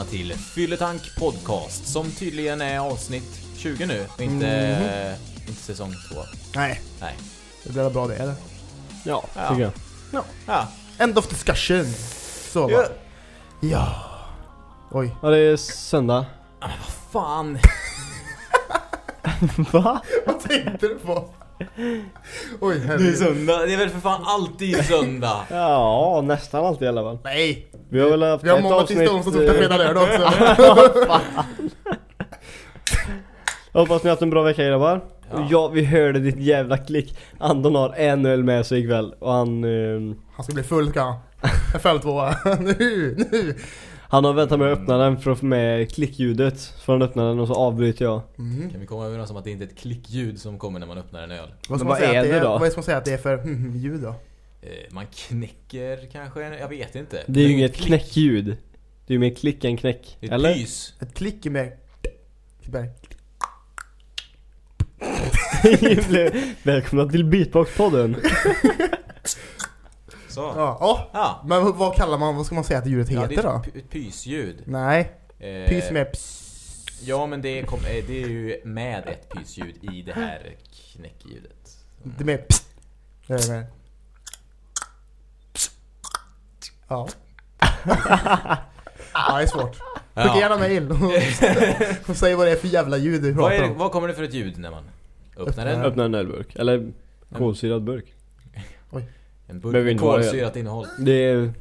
välkomna till Fylletank Podcast som tydligen är avsnitt 20 nu och inte, Mhm. inte säsong 2. Nej, Nej. det blir bra det eller? Ja, Ja. tycker jag. Ja. End of discussion. Så va? Ja. Ja. Oj. Ja, det är söndag. Fan. Va? Vad tänkte du på? Oj, Det är herregud. söndag. Det är väl för fan alltid söndag. Ja, nästan alltid i alla fall. Nej, Vi har väl haft vi har ett måndag, tisdag, avsnitt... onsdag, torsdag, eh, fredag, lördag också. Hoppas ni har haft en bra vecka grabbar. Ja. Ja. vi hörde ditt jävla klick. Anton har en öl med sig ikväll och han... Eh, Han ska bli full ska han. En. Nu, nu. Han har väntat med att öppna den för att få med klickljudet. Får han öppna den och så avbryter jag. Mm. Kan vi komma överens om att det inte är ett klickljud som kommer när man öppnar en öl? Vad Men ska man vad säga är det är? då? Vad är det som säger att det är för hmm, ljud då? Eh, Man knäcker kanske? Jag vet inte. Det är ju inget klick. knäckljud. Det är ju mer klick än knäck. Är ett Eller? pys. Ett klick med... Välkomna till Beatbox-podden. Så. Ja, ja. Ja. Men vad kallar man, vad ska man säga att Ja, det heter är då? ett, py- ett pysljud. Nej, Eh, pys med ps. Ja, men det, kom, eh, det är ju med ett pysljud i det här knäckljudet. Det är med ps. Det är med. Ja. ja, det är svårt. Skicka gärna mail och säg vad det är för jävla ljud du Vad, pratar är, om. vad kommer det för ett ljud när man öppnar Öppnar. en, ölburk. Eller kolsyrad burk. En burk med kolsyrat innehåll? Det är...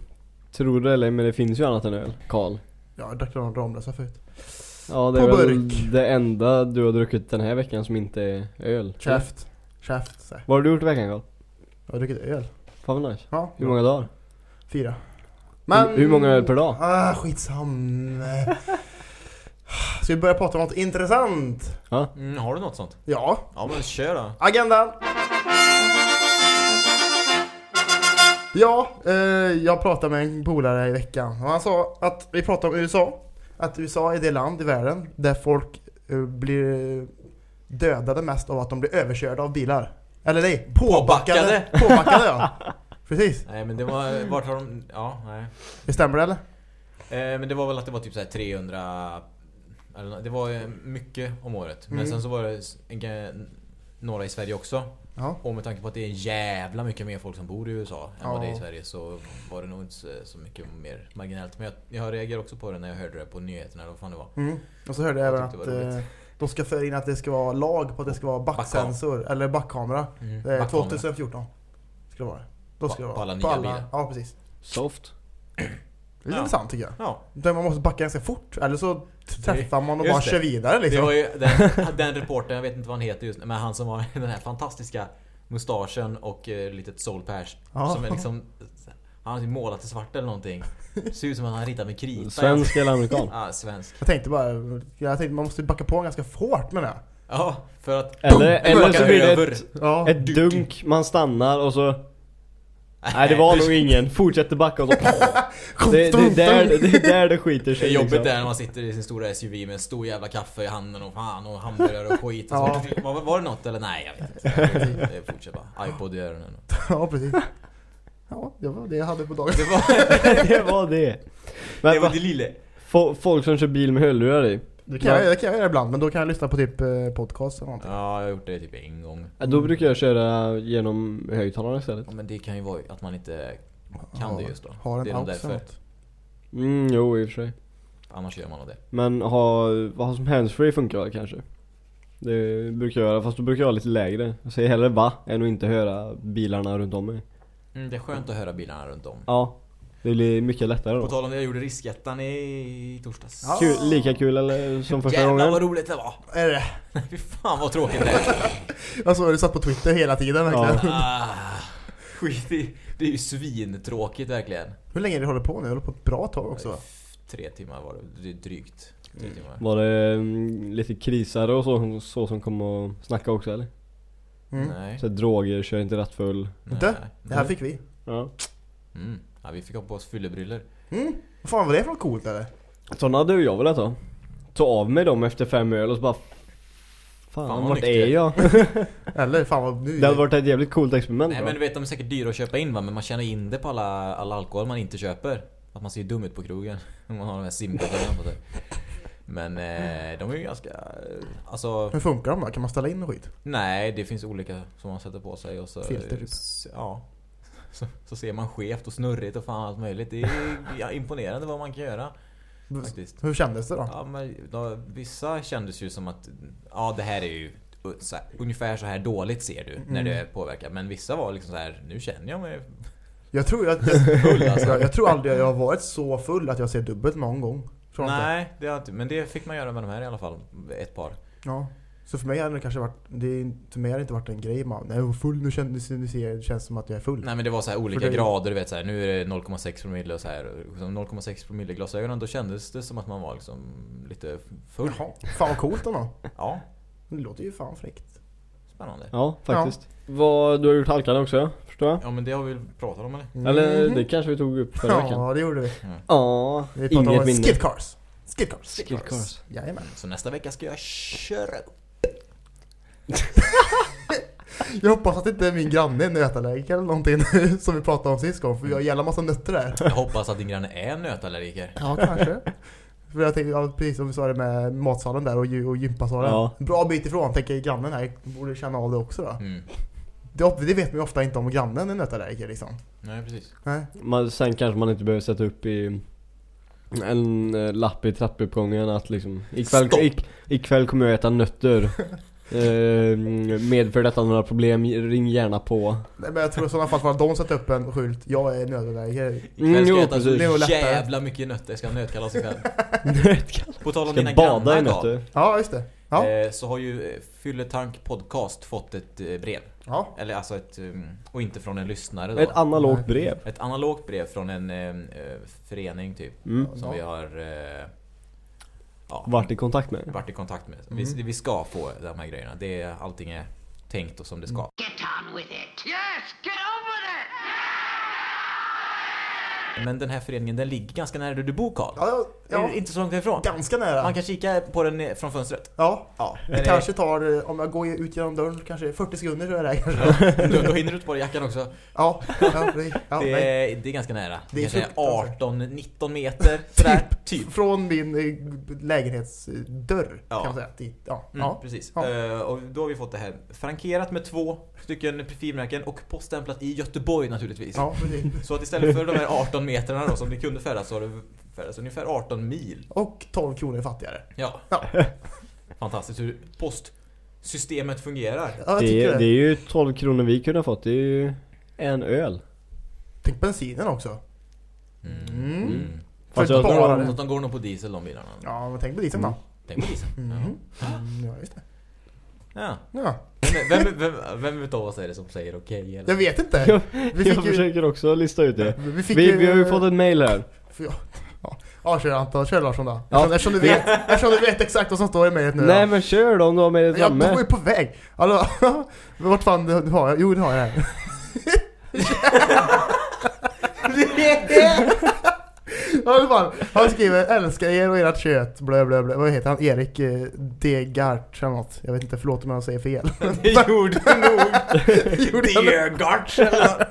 Tror det eller men det finns ju annat än öl. Karl. Ja, jag drack någon Ramlösa förut. Ja det är På väl burk. det enda du har druckit den här veckan som inte är öl. Käft. Käft. så här. Vad har du gjort i veckan Karl? Jag har druckit öl. Fan vad nice. Ja. Hur många dagar? Fyra. Hur- hur många öl per dag? Ah, skitsam. Ska vi börja prata om något intressant? Mm, har du något sånt? Ja. Ja, men kör då. Agendan! Ja, eh, jag pratade med en polare i veckan och han sa att vi pratar om USA. Att USA är det land i världen där folk eh, blir dödade mest av att de blir överkörda av bilar. Eller nej, påbackade! Påbackade ja. Precis. Nej, men det var... Vart har de... Ja, nej. Det stämmer eller? Eh, men det var väl att det var typ så här 300... Eller, nå- det var mycket om året. Men Mm. sen så var det en, några i Sverige också. Ja. Och med tanke på att det är jävla mycket mer folk som bor i USA än vad det är i Ja. Sverige så var det nog inte så- mycket mer marginellt. Men jag, jag reagerade också på det när jag hörde det på nyheterna eller vad fan det var. Mm. Och så hörde jag Jag även att eh, de ska föra in att det ska vara lag på att det ska vara backsensor, eller backkamera. Mm. Eh, Backkamera. 2014 ska det vara det. Då ska det vara. på alla nya bilar. Ja, precis. Soft. Det är Ja. intressant tycker jag. Ja, Där man måste backa ganska fort, eller så träffar man och Just bara det. kör vidare det liksom. var ju den, den reportern, jag vet inte vad han heter just nu, men han som har den här fantastiska mustaschen och eh, litet soul patch. Ja. Som är liksom... Han har typ målat i svart eller någonting. Ser ut som att han har ritat med krita. Svensk eller amerikan? Ja, svensk. Jag tänkte bara, jag tänkte man måste backa på ganska hårt med det. Ja, för att... Eller, Boom! eller så blir det ett, Ja. ett dunk, man stannar och så... Nej det var nog ingen, fortsätter backa och så... Det, det, är där, det är där det skiter Det är sig jobbigt liksom. där när man sitter i sin stora SUV med en stor jävla kaffe i handen och fan och hamburgare och skit. Och Ja. så, var, var det något eller? Nej, jag vet inte. Det fortsätter bara. iPod i öronen. ja, precis. Ja, det var det jag hade på dagen. Det var, det var det. Men det var va, det lilla. fo- folk som kör bil med hörlurar i. Det kan, jag, det kan jag göra ibland, men då kan jag lyssna på typ eh, podcast eller någonting. Ja, jag har gjort det typ en gång. Ja, Då brukar jag köra genom högtalarna istället. Ja, men det kan ju vara att man inte kan det just då. Har en det är nog därför. Mm, jo i och för sig. Annars gör man nog det. Men ha, ha som handsfree funkar kanske. Det brukar jag göra, fast då brukar jag ha lite lägre. Jag säger hellre va, än att inte höra bilarna runt om mig. Mm, det är skönt att höra bilarna runt om. Ja, det blir mycket lättare På då. tal om det, jag gjorde riskettan i torsdags. Ja. Kul, lika kul eller som första Jävlar gången? vad roligt det var! Är det? Fy fan vad tråkigt det är. Jag såg du satt på Twitter hela tiden verkligen. Ah, skit i, det är ju svintråkigt verkligen. Hur länge har du hållit på nu? Du håller på ett bra tag också va? Tre timmar var det, det drygt. Tre Mm. timmar. Var det mm, lite krisare och så, så som kom och snacka också eller? Mm. Nej. Så droger, kör inte rattfull. nej. Du, Det här fick vi. Ja. Mm. Ja, vi fick ha på oss fyllebriller. Mm. Vad fan var det för något coolt eller? Sådana hade ju jag velat ha. Ta av mig dem efter fem öl och så bara Fan, Fan, vart nykter. är jag? Eller fan vad nu Det hade varit ett jävligt coolt experiment Nej va? men du vet de är säkert dyra att köpa in va, men man tjänar in det på alla, alla alkohol man inte köper. Att man ser dum ut på krogen. Om man har de här simgardiner på sig. Men eh, de är ju ganska... Alltså... Hur funkar de då? Kan man ställa in och skit? Nej, det finns olika som man sätter på sig och så... Filter, typ. Ja. Så, så ser man skevt och snurrigt och fan allt möjligt. Det är imponerande vad man kan göra. Faktiskt. Hur kändes det då? Ja, men då, vissa kändes ju som att ja, det här är ju så här, ungefär så här dåligt ser du när Mm. det påverkar. Men vissa var liksom så här, nu känner jag mig Jag tror, att jag, full alltså. jag, jag tror aldrig jag har varit så full att jag ser dubbelt någon gång. Nej, det har inte. Men det fick man göra med de här i alla fall. Ett par. Ja. Så för mig hade det kanske varit, det, för mig hade det inte varit en grej man, nej jag är full, nu känns, nu ser, det känns som att jag är full. Nej men det var så här olika det- grader, du vet så här, Nu är det 0,6 promille och så här. och som 0,6 promille i glasögonen, då kändes det som att man var liksom lite full. Jaha, fan vad coolt ändå. Ja, Det låter ju fan fräckt. spännande. Ja, faktiskt. Vad, du har gjort halkan också, ja, förstår jag? Ja men det har vi pratat om eller? Eller Mhm. det kanske vi tog upp förra veckan? Ja, det gjorde vi. Ja, Vi pratade om skidcars. Skidcars. Skidcars. Jajamän. Så nästa vecka ska jag köra upp. Jag hoppas att det inte är min granne är nötallergiker eller någonting som vi pratade om sist gång, för vi har jävla massa nötter där. Jag hoppas att din granne är nötallergiker. Ja, kanske. För jag tänkte, ja, precis som vi sa det med matsalen där och, och gympasalen. Ja. Bra bit ifrån, tänker grannen här borde känna av det också då. Mm. Det, det vet man ju ofta inte om grannen är nötallergiker liksom. Nej precis. Nej. Man, sen kanske man inte behöver sätta upp i en eh, lapp i trappuppgången att liksom ikväll, ik, ikväll kommer jag äta nötter. Eh, medför detta några problem, ring gärna på. Nej, men jag tror i sådana fall att de sätter upp en skylt, jag är nötallergiker. Mm, jo jag äta precis. Nog lättare. jävla mycket nötter, jag ska ha nötkalas ikväll. Nötkall. På tal om Ska dina bada i nötter. Ja, just det. Ja. eh, Så har ju eh, Fylletank Podcast fått ett eh, brev. ja. Eller alltså ett, um, och inte från en lyssnare Ett då. analogt brev. Ett analogt brev från en förening typ. Mm. Som Ja. vi har ja, Vart i kontakt med. varit i kontakt med. Mm. Vi, vi ska få de här grejerna. Det är, allting är tänkt och som det ska. Get on with it. Yes, get on with it. Men den här föreningen den ligger ganska nära där du bor Karl. Ja, ja. Inte så långt ifrån. Ganska nära. Man kan kika på den från fönstret. Ja. Ja, Det kanske tar, om jag går ut genom dörren, kanske 40 sekunder så är det kanske. då, då hinner du ta på dig jackan också. Ja, ja, det, ja det, är, det är ganska nära. Det är Det kanske är fruktansvärt. 18-19 meter sådär. Typ. Från min eh, lägenhetsdörr Ja. kan man säga. Ja. Mm, ja. Precis. Ja. Eh, och då har vi fått det här frankerat med två stycken frimärken och poststämplat i Göteborg naturligtvis. ja, precis. Så att istället för de här 18 metrarna då som ni kunde färdas så har det färdats ungefär 18 mil. Och 12 kronor fattigare. Ja. Ja. Fantastiskt hur postsystemet fungerar. Ja, Det, är- det. det är ju 12 kronor vi kunde ha fått. Det är ju en öl. Tänk bensinen också. Mm. Mm. Mm. För Fast jag bara tror att de går nog på diesel de bilarna. Ja, men tänk på dieseln då. Tänk på diesel. Mm. Ja. Mm, ja, just det. Ja. Ja. Vem, vem, vem, vem utav oss är det som säger okej? eller? Jag vet inte. Jag, Vi fick jag ju... försöker också lista ut det. Vi, fick Vi, vi har ju fått ett mail här. Jag, ja. ja, kör Anton. Kör Larsson då. Ja. Eftersom, eftersom, du vet, eftersom du vet exakt vad som står i mejlet nu Nej då. men kör då om du har mejlet Jag framme. ju på väg. Hallå? Vart fan du, har jag? Jo, det har jag här. Ja. Han skriver 'Älskar er och ert kött' blö, blö, blö. Vad heter han? Erik eh, Degart eller något. Jag vet inte, förlåt om jag säger fel. Det gjorde nog jag? Deergarts eller?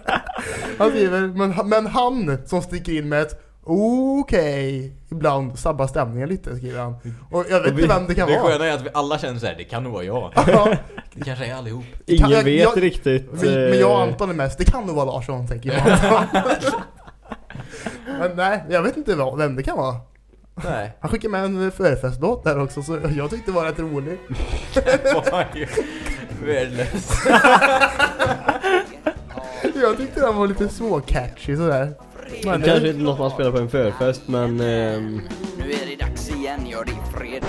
Han skriver men, 'Men han som sticker in med ett Okej, ibland sabbar stämningen lite skriver han. Och jag vet Och vi- inte vem det kan Det vara. sköna är att vi alla känner såhär, det kan nog vara jag. Ja, Det kanske är allihop. Ingen jag- vet jag- riktigt. men, men jag och eh, Anton är mest, det kan nog vara Larsson tänker jag. men nej, jag vet inte vad- vem det kan vara. Nej. Han skickade med en förfestlåt där också så jag tyckte det var rätt rolig. Var ju Värdelös. Jag tyckte den var lite små-catchy sådär. Men Kanske inte något man spelar på en förfest men ehm, Nu är det dags igen, gör det i fred.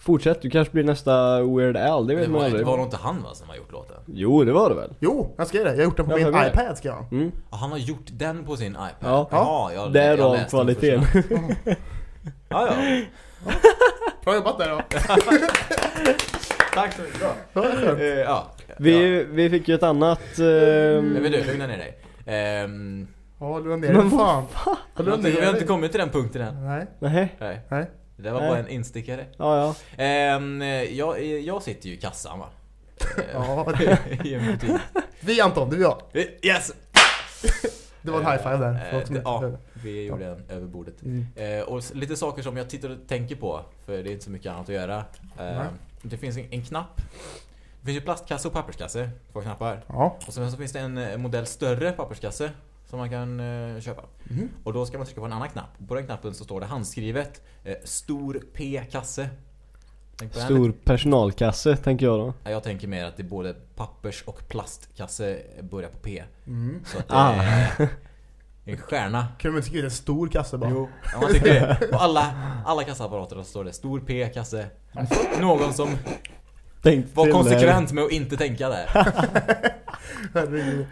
Fortsätt, du kanske blir nästa Weird Al, det Det vet man var, det aldrig. var nog inte han va, som har gjort låten? Jo, det var det väl? Jo, jag skrev det. Jag har gjort den på Ja, min iPad ska jag. Mm. Ja, han har gjort den på sin iPad? Ja. Jaha, jag, Därav jag den kvaliteten. Ja, ja. Bra jobbat där då. Tack så mycket. Bra. Ja, det är skönt. Eh, ja. Vi, vi fick ju ett annat... ehm, Men du, lugna ner dig. Ehm, Ja, lugna ner Men. Fan. vi, Ja, har inte, vi har inte kommit till den punkten än. Nej, Nej, Nej. nej. Det där var Nej. bara en instickare. ja ja. Ehm, jag, jag sitter ju i kassan va? Ja, det- I en butik. Vi Anton, du och jag. Yes! Det var en high five där. Eh, ja, vi gjorde en över bordet. Mm. Eh, och lite saker som jag tittar och tänker på, för det är inte så mycket annat att göra. Eh, Nej. det finns en, en knapp. Det finns ju plastkasse och papperskasse, två knappar. Ja. Och sen så finns det en eh, modell större papperskasse som man kan eh, köpa. Mhm. Och då ska man trycka på en annan knapp. På den knappen så står det handskrivet eh, Stor P-kasse. Stor personalkasse tänker jag då. Ja, Jag tänker mer att det är både pappers och plastkasse börjar på P. Mm. Så att det Ah. är en stjärna. Kunde man inte skriva en stor kasse bara? Jo, ja, man tycker det. På alla, alla kassaapparater så står det stor P-kasse. Någon som Tänk var konsekvent med att inte tänka där.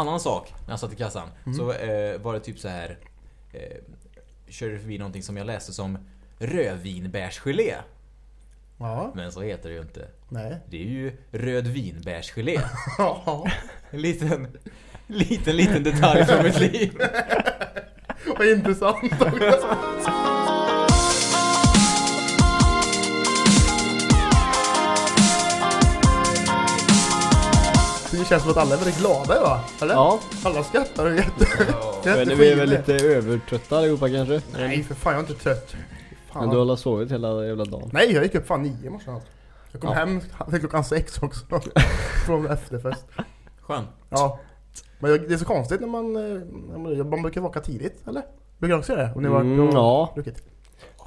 Annan sak, när jag satt i kassan, så eh, var det typ så här. Eh, körde förbi någonting som jag läste som rödvinbärsgelé. Ja. Men så heter det ju inte. Nej. Det är ju rödvinbärsgelé. Ja. En liten, liten, liten detalj från mitt liv. Vad intressant. Det känns som att alla är väldigt glada idag, eller? Ja, Alla skrattar och är jätte... men jätte vi är väl lite övertrötta allihopa kanske? Nej för fan, jag är inte trött. Fan. Men du har sovit hela jävla dagen? Nej, jag gick upp fan nio i morse. alltså. Jag kom Ja. hem klockan sex också. Från efterfest. Skönt. Ja. Men det är så konstigt när man... eh, Man brukar vaka tidigt, eller? Brukar ni också göra det? Om ni har Mm, ja. druckit?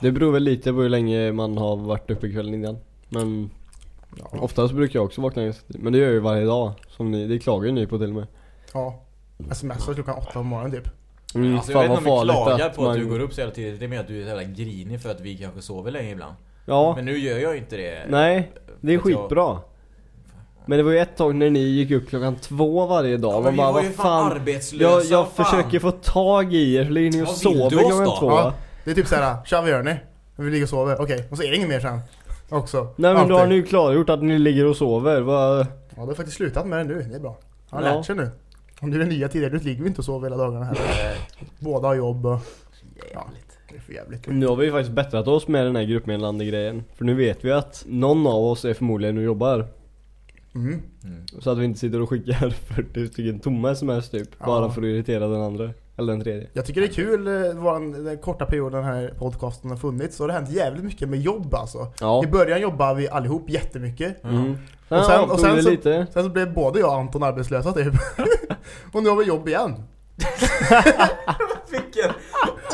Det beror väl lite på hur länge man har varit uppe kvällen innan. Men Ja. oftast brukar jag också vakna just Men det gör jag ju varje dag. Som ni, det klagar ju ni på till och med. ja. Smsar klockan åtta på morgonen typ. Mm, Alltså, jag vet inte om vi klagar på att man- du går upp så hela tiden. Det är mer att du är så jävla grinig för att vi kanske sover länge ibland. Ja, Men nu gör jag inte det. nej. Det är att jag- skitbra. Men det var ju ett tag när ni gick upp klockan två varje dag. Ja, men man vi bara, var ju vad fan fan. arbetslösa. Jag, jag fan. försöker få tag i er, så ligger ni och sover klockan två. Ja. Det är typ såhär, tja vad gör ni? Vi ligger och sover, okej. Och så är det inget mer sen. Också. Nej men då har ni ju klargjort att ni ligger och sover. Vad... Ja, du har faktiskt slutat med det nu, det är bra. Han har Ja. lärt sig nu. Om du är nya tidigare, du ligger vi inte och sover hela dagarna heller. Båda har jobb och... Jävligt. Det är för jävligt. Nu har vi ju faktiskt bättrat oss med den här gruppmeddelande grejen. För nu vet vi att någon av oss är förmodligen och jobbar. Mm. Mm. Så att vi inte sitter och skickar 40 stycken tomma sms typ. Ja. Bara för att irritera den andra. Eller den tredje. Jag tycker det är kul, eh, vår, den korta perioden den här podcasten har funnits, så har det hänt jävligt mycket med jobb alltså. Ja. I början jobbade vi allihop jättemycket. Mm. Och Och sen- sen, och sen så- lite. Sen så blev både jag och Anton arbetslösa typ. och nu har vi jobb igen. Vilken...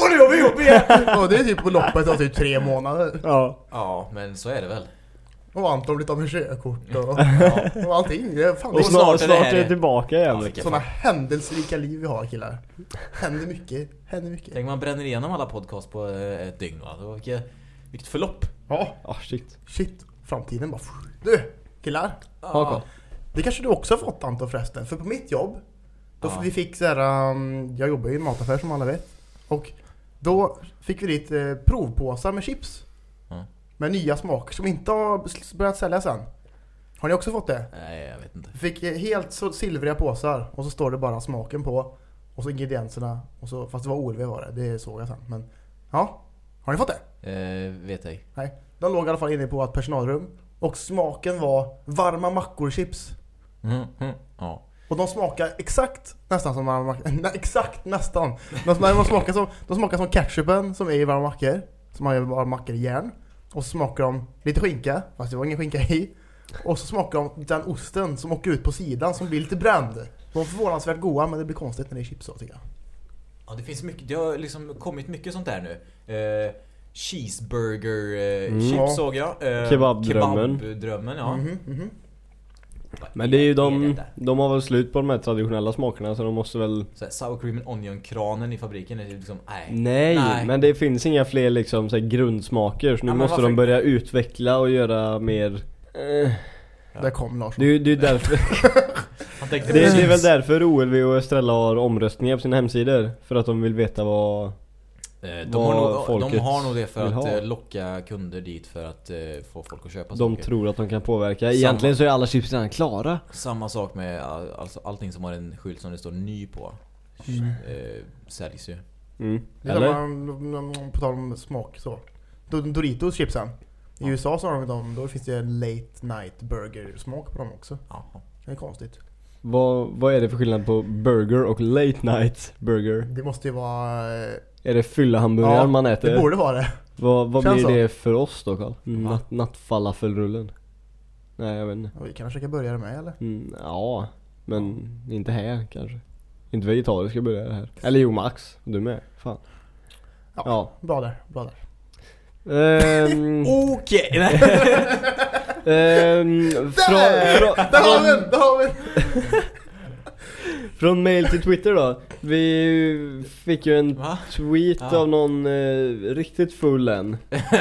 Och nu har vi jobb igen! Och det är typ på loppet av typ tre månader. Ja. Ja, men så är det väl. Och Anton blivit av med körkort och, och allting. Det är fan, Och snart snart, snart är det tillbaka igen. Ja, vilken sådana händelserika liv vi har killar. Händer mycket, händer mycket. Tänk man bränner igenom alla podcast på eh, ett dygn va? Vilket, vilket förlopp. Ja, Ah shit. shit. Framtiden bara... Du, killar. Koll. Det kanske du också har fått Anton förresten. För på mitt jobb, då Ja. vi fick så här, um, jag jobbar ju i en mataffär som alla vet. Och då fick vi dit eh, provpåsar med chips. Med nya smaker som inte har börjat säljas än. Har ni också fått det? Nej, jag vet inte. Fick eh, helt så silvriga påsar och så står det bara smaken på. Och så ingredienserna. Och så, fast det var OLV var det, det såg jag sen. Men ja, har ni fått det? Eh, vet ej. Nej. De låg i alla fall inne på ett personalrum. Och smaken var varma mackor-chips. Mm, mm, ja. Och de smakar exakt nästan som varma mackor. Nej, exakt nästan. De, smakar, de, smakar som, de smakar som ketchupen som är i varma mackor. Som har ju varma mackor i järn. Och så smakar de lite skinka, fast det var ingen skinka i. Och så smakar de den osten som åker ut på sidan som blir lite bränd. De är förvånansvärt goda men det blir konstigt när det är chips tycker jag. ja, det finns mycket. Det har liksom kommit mycket sånt där nu. Eh, cheeseburger eh, Mm. chips såg jag. Eh, Kebabdrömmen. Kebabdrömmen, ja. Mhm, mhm. Vad Men det är ju de, de har väl slut på de här traditionella smakerna så de måste väl Så här, sour cream and onion kranen i fabriken är liksom, nej. Nej, Nej. men det finns inga fler liksom så här, grundsmaker så nu Ja, måste varför- de börja utveckla och göra mer eh, Där kom Larsson. det, är ju- det är därför det, det är väl därför OLV och Estrella har omröstningar på sina hemsidor För att de vill veta vad De vad har, nog, de har nog det för att ha. eh, locka kunder dit för att eh, få folk att köpa de saker. tror att de kan påverka Samma. Egentligen så är alla chips redan klara Samma sak med all, alltså, allting som har en skylt som det står ny på. Eh, säljs ju. mm. Det är Eller? på tal om smak så. Do- Doritos chipsen. I USA så har de dem, då finns det en late night burger smak på dem också. Jaha. Det är konstigt. Vad, vad är det för skillnad på burger och late night burger? Det måste ju vara... Är det fyllahamburgaren man äter? det borde vara det. Vad, vad Känns blir så. det för oss då Carl? Va? Natt, nattfalafelrullen? Nej jag vet inte. Och Vi kan käka burgare med eller? Mm, ja, men inte här kanske. Inte vegetariska burgare här. Eller jo Max, du med. Fan. Ja. Ja. Bra där, bra där. Ehm, Okej! ehm, från, från, Där har vi den! Där har vi! Från mail till Twitter då. Vi fick ju en Va? tweet Ja. av någon eh, riktigt full en.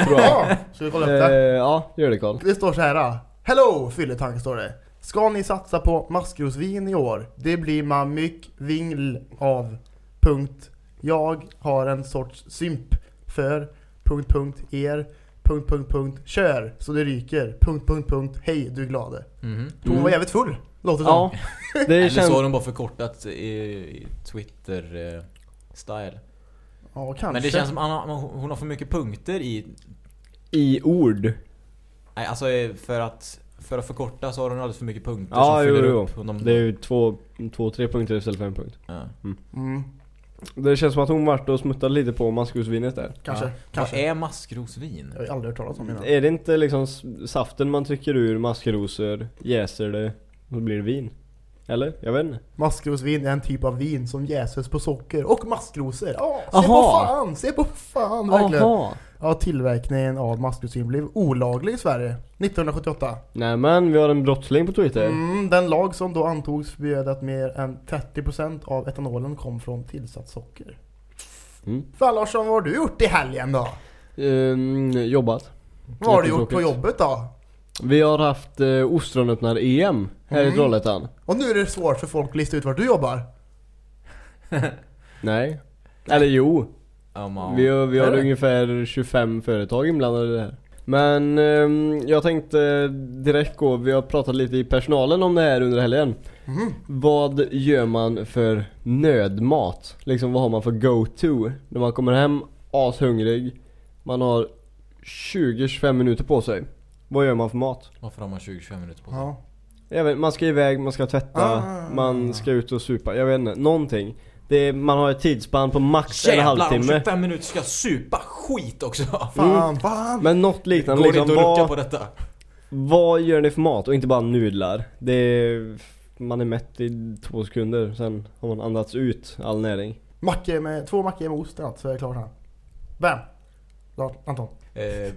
Bra. Ja, ska vi kolla upp eh, det? ja, gör det Carl. Det står så här. då. Hello fylletank står det. Ska ni satsa på maskrosvin i år? Det blir man mycket vingl av. Punkt. Jag har en sorts symp för. Punkt, punkt, er. Punkt, punkt, punkt, kör så det ryker. Punkt, punkt, punkt, hej du är glade. Mhm. Hon var Mm. jävligt full, låter det Ja, som. det Eller känns... så har de bara förkortat i, i Twitter-style. Ja, kanske. Men det känns som att hon har för mycket punkter i... I ord. Nej, alltså eh, för att... För att förkorta så har hon alldeles för mycket punkter Ja, som jo, fyller jo. upp. De, Det är ju två, två, tre punkter istället för en punkt. ja. Mm, Det känns som att hon vart och smuttade lite på maskrosvinet där. kanske, Ja. kanske. Vad är maskrosvin? Jag har aldrig hört talas om innan. Är det inte liksom saften man trycker ur maskrosor, jäser det så blir det vin? Eller? Jag vet inte. Maskrosvin är en typ av vin som jäses på socker och maskrosor. Ja, se Aha. på fan! Se på fan verkligen! Aha! Ja, tillverkningen av maskrosvin blev olaglig i Sverige 1978. Nej men vi har en brottsling på Twitter. Mm, den lag som då antogs förbjöd att mer än 30% av etanolen kom från tillsatt socker. Mm. Fan Larsson, vad har du gjort i helgen då? Ehm, jobbat. Vad har du gjort på Jättetråkigt. jobbet då? Vi har haft eh, ostronöppnar-EM här i Mm. Trollhättan. Och nu är det svårt för folk att lista ut vart du jobbar. Nej. Eller jo. Ja, man, Vi har, vi har ungefär 25 företag inblandade i det här. Men ehm, jag tänkte direkt gå, vi har pratat lite i personalen om det här under helgen. Mhm. Vad gör man för nödmat? Liksom vad har man för go-to? När man kommer hem ashungrig, man har 20-25 minuter på sig. Vad gör man för mat? Varför har man 20-25 minuter på sig? Ja. Jag vet, man ska iväg, man ska tvätta, Ah. man ska ut och supa, jag vet inte, någonting. Det är, man har ett tidsspann på max en Jävlar, om halvtimme. 25 minuter ska supa skit också! Fan, fan! Men något liknande Går liksom, inte att rucka på vad, detta? vad gör ni för mat? Och inte bara nudlar. Det är, man är mätt i två sekunder, sen har man andats ut all näring. Mackor med, två mackor med ost och så är jag klar här. Bam! Lars, Anton. Eh,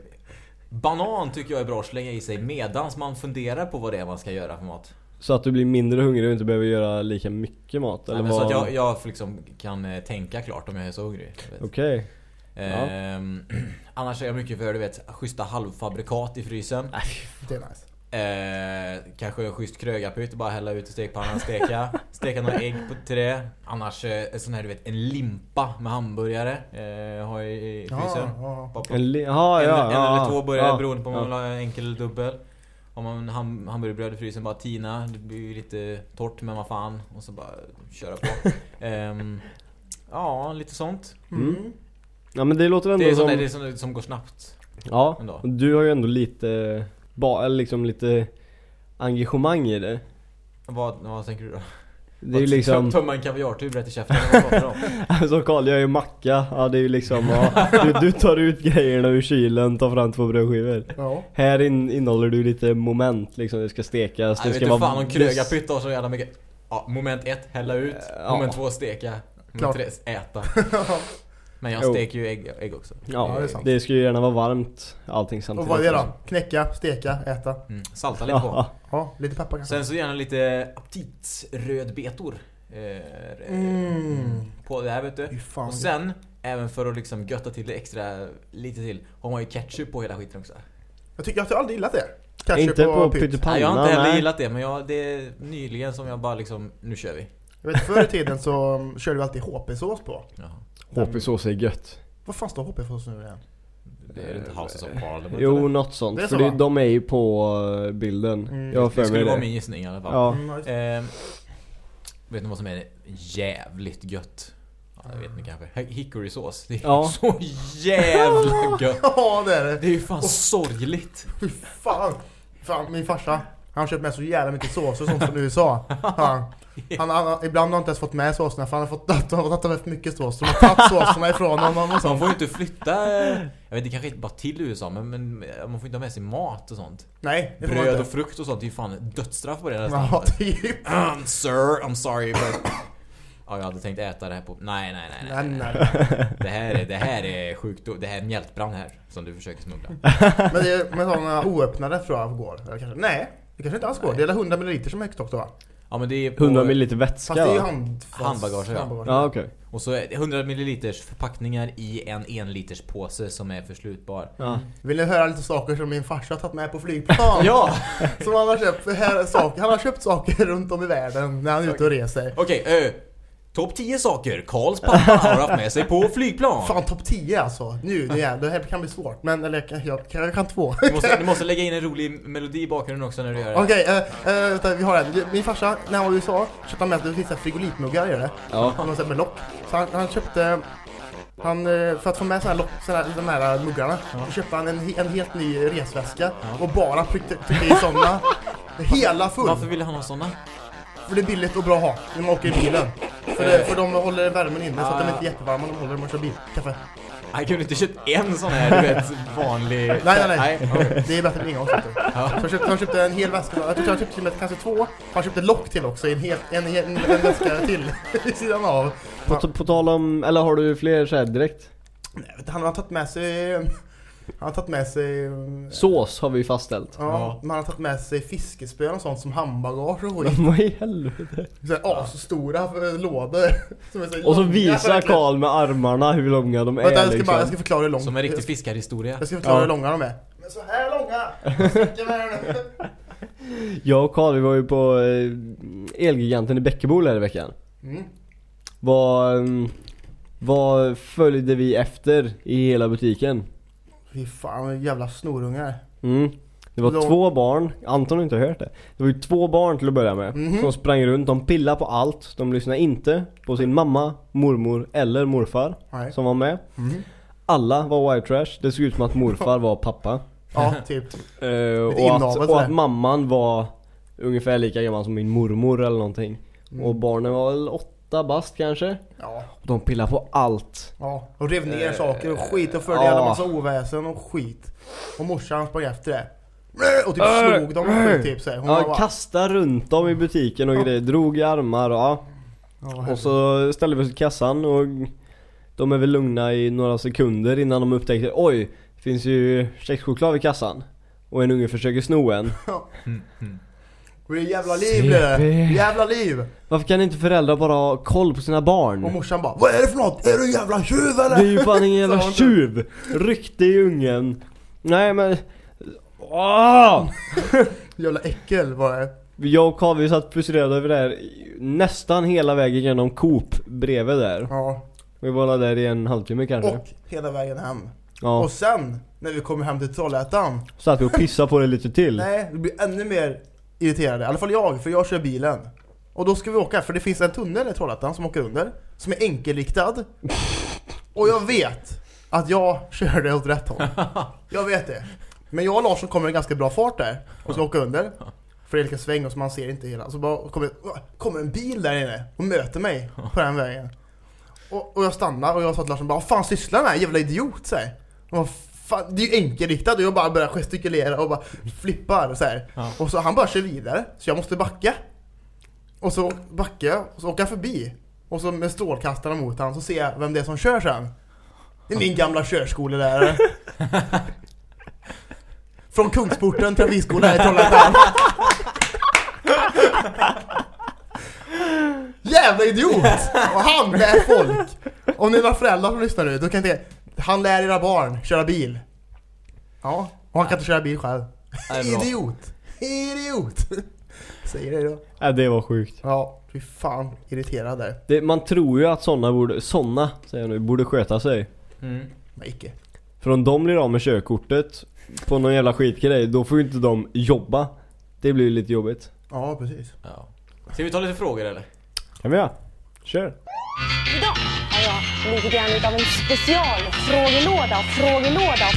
banan tycker jag är bra att slänga i sig medans man funderar på vad det är man ska göra för mat. Så att du blir mindre hungrig och inte behöver göra lika mycket mat, eller Nej, men så vad? att jag, jag liksom kan eh, tänka klart om jag är så hungrig. Okej. Ehm, annars är jag mycket för du vet, schyssta halvfabrikat i frysen. Det är nice. Eh, kanske en schysst krögarpytt, bara hälla ut i stekpannan, steka. Steka några ägg på, till det. Annars eh, en sån här du vet, en limpa med hamburgare. Eh, har jag i Ja, frysen. ja. Plocka En en, ja, en ja, eller två burgare ja, beroende på om ja. man vill ha enkel eller dubbel. Har man ham hamburgerbröd i frysen, bara tina. Det blir ju lite torrt men vad fan. Och så bara köra på. Ehm, ja, lite sånt. Mm. Ja men det låter ändå Det är som... där, det är sånt som går snabbt. Ja, ändå. du har ju ändå lite, ba, eller liksom lite engagemang i det. Vad, vad tänker du då? Det är ju liksom, Tömma en kaviartub rätt i käften alltså Karl jag är ju macka, ja det är ju liksom, ja, du, du tar ut grejerna ur kylen, tar fram två brödskivor. Ja. Här in, innehåller du lite moment liksom, det ska stekas, Jag det ska inte vara fan om krögarpytt har så jävla mycket. Ja, moment ett, hälla ut. Ja. Moment två, steka. Moment Klart. tre, äta. Men jag steker ju ägg, ägg också. Ja, det är sant. det ska ju gärna vara varmt, allting Och samtidigt. vad är det då? Knäcka, steka, äta. Mm. Salta lite på. Ja, lite peppar kanske. Sen så gärna lite aptitsrödbetor. Eh, Mm. På det här vet du. Och sen, även för att liksom götta till det extra lite till, har man ju ketchup på hela skiten också. Jag, tycker, jag har aldrig gillat det. Ketchup inte på pytt. pyttipanna, Nej, jag har inte heller nej. gillat det, men jag, det är nyligen som jag bara liksom, nu kör vi. Jag vet förr i tiden så um, körde vi alltid HP-sås på. Jaha. HP-sås är gött. Vad fan står HP-sås nu igen? Det är inte Houses of Parliament Jo, eller? något sånt. Det är för så, det, va? de är ju på eh, bilden. Mm. Jag Det för skulle vara det. min gissning i alla fall. Ja. Mm. Ehm, vet ni vad som är jävligt gött? Ja, det vet ni kanske. Hickorysås. Det är Ja. så jävla gött. ja, det är det. Det är ju fan sorgligt. Fy fan. Fan, min farsa. Han har köpt med så jävla mycket sås och sånt från USA. Han, han, han, ibland har han inte ens fått med såserna för han har fått tagit för mycket sås. De har tagit såserna ifrån honom och Man sånt. får ju inte flytta, eh, jag vet det kanske inte bara till USA men, men man får inte ha med sig mat och sånt. Nej, det får man Bröd och inte. frukt och sånt, det är ju fan dödsstraff på det nästan. Ja, typ. Um, sir, I'm sorry but... Ja, jag hade tänkt äta det här på... Nej, nej, nej, nej. Nej, nej. nej. Det här är, det här är sjukdom. Det här är mjältbrand här, som du försöker smuggla. Men det är med sådana oöppnade jag går. Kanske, nej, det kanske inte alls går. Det är 100 ml som är högst också va? Ja, men det är på 100 ml vätska Fast det är ju va? hand, Handbagage, ja. Ja okej. Och så är det 100 ml förpackningar i en en liters påse som är förslutbar. Ja. Vill ni höra lite saker som min farsa har tagit med på flygplan? Ja! Som han har köpt, här, saker, han har köpt saker runt om i världen när han är ute och reser. Okej, eh, topp 10 saker Karls pappa har haft med sig på flygplan. Fan topp 10 alltså. Nu, det, är, det här kan bli svårt. Men eller jag, kan- jag, kan- jag kan två. Du måste, du måste lägga in en rolig melodi i bakgrunden också när du gör det. Okej, eh, eh, vänta, vi har en. Min farsa, när han var i USA, köpte han med att det finns frigolitmuggar i det. Ja. Han har med lock. Så han, han köpte... Han, eh, för att få med såna här, lock, såna här, de här muggarna, så köpte han en, en helt ny resväska och bara tryckte, tryckte i sådana. Hela full. Varför ville han ha såna? För det är billigt och bra att ha när man åker i bilen. För, det, för de håller värmen inne så att de inte är jättevarma när de håller när man kör bil. Kaffe. Han kunde inte köpt en sån här, du vet, vanlig... Nej, nej, nej. okej. Det är bättre än ingen gång. Så han köpte, han köpte en hel väska. Jag tror han köpte till med kanske två. Han köpte lock till också. En, hel, en, hel, en, en väska till vid sidan av. På, på tal om, eller har du fler så här direkt? Nej, Han har tagit med sig... Han har tagit med sig... Sås har vi fastställt. Ja, men han har tagit med sig fiskespön och sånt som handbagage och skit. Vad i helvete? Så här asstora eh, lådor. Som är så Och så långa, visar. Karl med armarna hur långa de är Vänta, jag ska, liksom. bara, jag ska förklara hur långt. Som en riktig fiskarhistoria. Jag ska förklara Ja. hur långa de är. Men så här långa! Jag och Karl vi var ju på eh, Elgiganten i Bäckebol här i veckan. Mm. Vad, mm, vad följde vi efter i hela butiken? Fy fan, jävla snorungar. Mm. Det var De- två barn, Anton har inte hört det. Det var ju två barn till att börja med. Mhm. Som sprang runt, de pillade på allt. De lyssnade inte på sin mamma, mormor eller morfar Nej. som var med. Mhm. Alla var white trash. Det såg ut som att morfar var pappa. Ja, typ. Lite och, att, och att mamman var ungefär lika gammal som min mormor eller någonting. Mm. Och barnen var väl åtta bast kanske. Ja. De pillade på allt. Ja, och rev ner Eh, saker och skit och förde ja. jävla massa oväsen och skit. Och morsan sprang efter det. Och typ Äh, slog dem och skit typ. Hon var Ja, bara... kasta runt dem i butiken och Ja. grejer. Drog i armar och ja. Ja, Och så ställde vi oss i kassan och de är väl lugna i några sekunder innan de upptäckte Oj, det finns ju kexchoklad vid kassan. Och en unge försöker sno en. Och det är jävla liv blir det. CP. Jävla liv. Varför kan inte föräldrar bara ha koll på sina barn? Och morsan bara Vad är det för något? Är du en jävla tjuv eller? Det är ju fan ingen jävla tjuv! Ryckte i ungen. Nej men... Åh! Jävla äckel var det. Jag och Karl vi satt frustrerade över det här nästan hela vägen genom Coop bredvid där. Ja. Vi var där i en halvtimme kanske. Och hela vägen hem. ja. Och sen, när vi kommer hem till Trollhättan. Satt vi och pissade på det lite till. Nej, vi blir ännu mer irriterade. I alla fall jag, för jag kör bilen. Och då ska vi åka, för det finns en tunnel i Trollhättan som åker under. Som är enkelriktad. Och jag vet att jag körde åt rätt håll. Jag vet det. Men jag och Larsson kommer i ganska bra fart där. Och ska åka under. För det är lika sväng och så man ser inte hela. Så bara kommer, kommer en bil där inne och möter mig på den vägen. Och, och jag stannar och jag sa till Larsson bara Vad fan sysslar du med? Jävla idiot så här. Och fan, det är ju enkelriktat och jag bara börjar gestikulera och bara flippar så här. Ja. Och så han bara kör vidare så jag måste backa. Och så backar jag och så åker jag förbi. Och så med strålkastarna mot honom så ser jag vem det är som kör sen. Det är min gamla körskolelärare. Från Kungsporten trafikskola här i Trollhättan. Jävla idiot! Och han lär folk. Om ni är några föräldrar som lyssnar nu, då kan jag tänka, han lär era barn köra bil. Ja, och han kan inte köra bil själv. Idiot! Idiot! Säger det då. Ja, det var sjukt. Ja, fy fan irriterad där. Det, man tror ju att såna borde, såna säger jag nu, borde sköta sig. Mm. Men icke. För om de blir av med körkortet på någon jävla skitgrej, då får ju inte de jobba. Det blir ju lite jobbigt. Ja, precis. Ja. Ska vi ta lite frågor eller? Kan vi göra? Kör! Idag har jag lite grann utav en specialfrågelåda, frågelåda.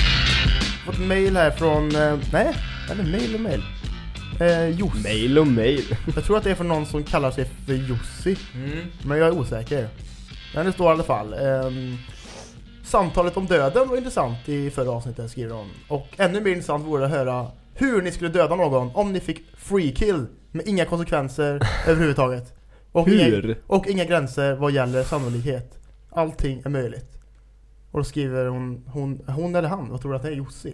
Fått mail här från, eh, nej, eller mail och mail. Eh, Joss. Mail och mail. Jag tror att det är från någon som kallar sig för Jussi. Mm. Men jag är osäker. Men det står i alla fall. ehm, samtalet om döden var intressant i förra avsnittet skriver de. Och ännu mer intressant vore att höra hur ni skulle döda någon om ni fick free kill med inga konsekvenser överhuvudtaget. Och Hur? Inga, och inga gränser vad gäller sannolikhet. Allting är möjligt. Och då skriver hon, hon, hon eller han, vad tror du att det är Jussi?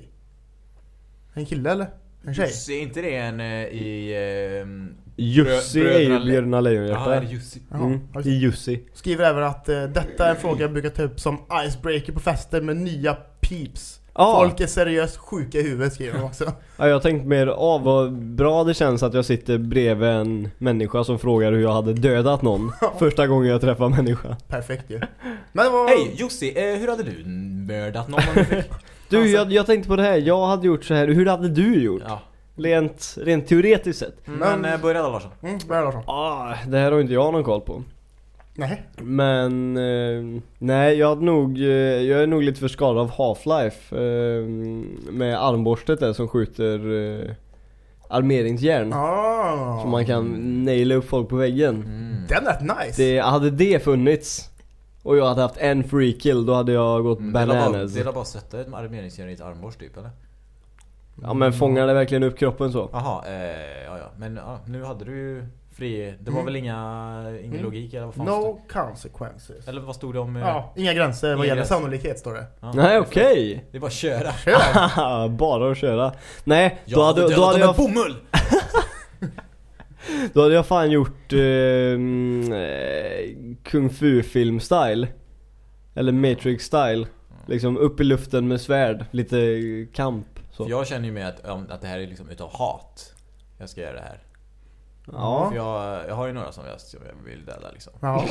En kille eller? En tjej? Jussi, är inte det en eh, i... ehm, Jussi Brö- är ju bröderna- Bröderna Jaha, är Lejonhjärta. det Jussi? Jaha, Mm, i Jussi. Skriver även att eh, detta är en fråga jag brukar ta upp som icebreaker på fester med nya peeps. Ja. Folk är seriöst sjuka i huvudet skriver de också. Ja, jag tänkte mer, ah, vad bra det känns att jag sitter bredvid en människa som frågar hur jag hade dödat någon första gången jag träffar en människa. Perfekt ju. Men var... Hej Jussi, eh, hur hade du mördat någon du? Du, Alltså- jag, jag tänkte på det här, jag hade gjort så här. hur hade du gjort? Ja. Rent, rent teoretiskt sett. Men eh, börja då Larsson. Mm, börja Larsson. Ah, det här har inte jag någon koll på. Nej. Men, eh, nej jag hade nog, eh, jag är nog lite för skadad av Half-Life. Eh, med armborstet där som skjuter eh, armeringsjärn. Ah. Så man kan naila upp folk på väggen. Mm. Den är rätt nice. Det, hade det funnits och jag hade haft en free kill då hade jag gått Mm, det är bara- bananas. Det är bara att sätta ett armeringsjärn i ett armborst typ eller? Ja men fångar det verkligen upp kroppen så? Jaha, eh, ja ja. Men ja, nu hade du ju fri... Det var Mm. väl inga... Ingen Mm. logik eller vad fan No consequences. Eller vad stod det om... eh, Ja, inga gränser vad Inga gäller gränser. sannolikhet står det. ja, Nej okej! Det är bara att köra. Kör! Bara att köra. Nej, Jag då hade, då, hade jag, bomull! då hade jag fan gjort ehm, eh, Kung Fu film style Eller Matrix style Liksom upp i luften med svärd, lite kamp så. För jag känner ju med att, att det här är liksom utav hat. Jag ska göra det här. Ja. För jag, jag har ju några som jag, som jag vill döda liksom. Ja.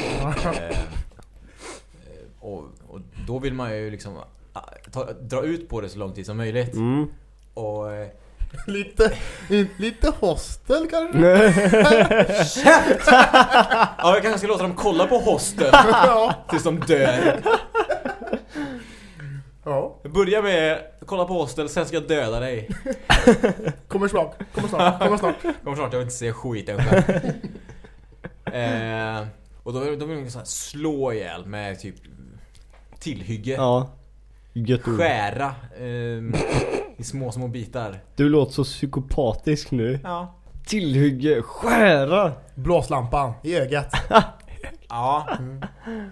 Eh, eh, och, och då vill man ju liksom ah, ta, dra ut på det så lång tid som möjligt. Mm. Och eh, lite, lite hostel kanske? ja, jag kanske ska låta dem kolla på Hostel ja. tills de dör. Ja. Jag börjar med att kolla på Hostel, sen ska jag döda dig. Kommer snart, kommer snart, kommer snart. Kommer snart, jag vill inte se skiten själv. eh, och då, då vill man så här slå ihjäl med typ tillhygge. Ja. Gött ord. Skära ehm, i små, små bitar. Du låter så psykopatisk nu. Ja. Tillhygge, skära! Blåslampan i ögat. Ja.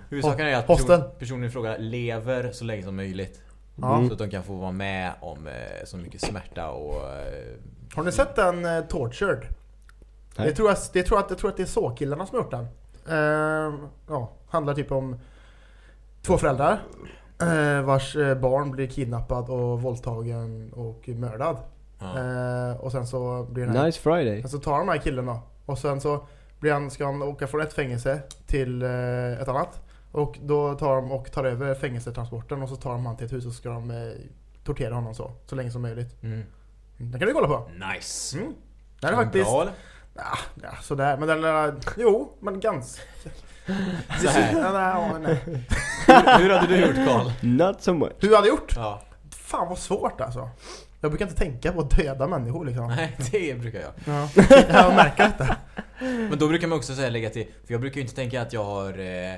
Huvudsaken är att person, personen i fråga lever så länge som möjligt. Ja. Så att de kan få vara med om eh, så mycket smärta och... Eh, Har ni sett den uh, Tortured? Nej. Jag tror, att, jag, tror att, jag tror att det är så killarna som har gjort den. Ehm, ja, handlar typ om två föräldrar eh, vars eh, barn blir kidnappad och våldtagen och mördad. ja. Eh, och sen så blir den här, Nice Friday. sen så tar de här killen då. Och sen så blir han, ska han åka från ett fängelse till eh, ett annat. Och då tar de och tar över fängelsetransporten och så tar de han till ett hus och så ska de eh, tortera honom så, så länge som möjligt. Mm. Den kan du kolla på. Nice. Mm. Den är faktiskt... Bra eller? Ja, ja, sådär. Men den är... Jo, men ganska... Så här. Ja, nej, nej. Hur, hur hade du gjort Karl? Not so much. Hur hade jag gjort? Ja. Fan vad svårt alltså. Jag brukar inte tänka på att döda människor liksom. Nej, det brukar jag. Ja. Jag märker detta. Men då brukar man också säga lägga till, för jag brukar ju inte tänka att jag har eh,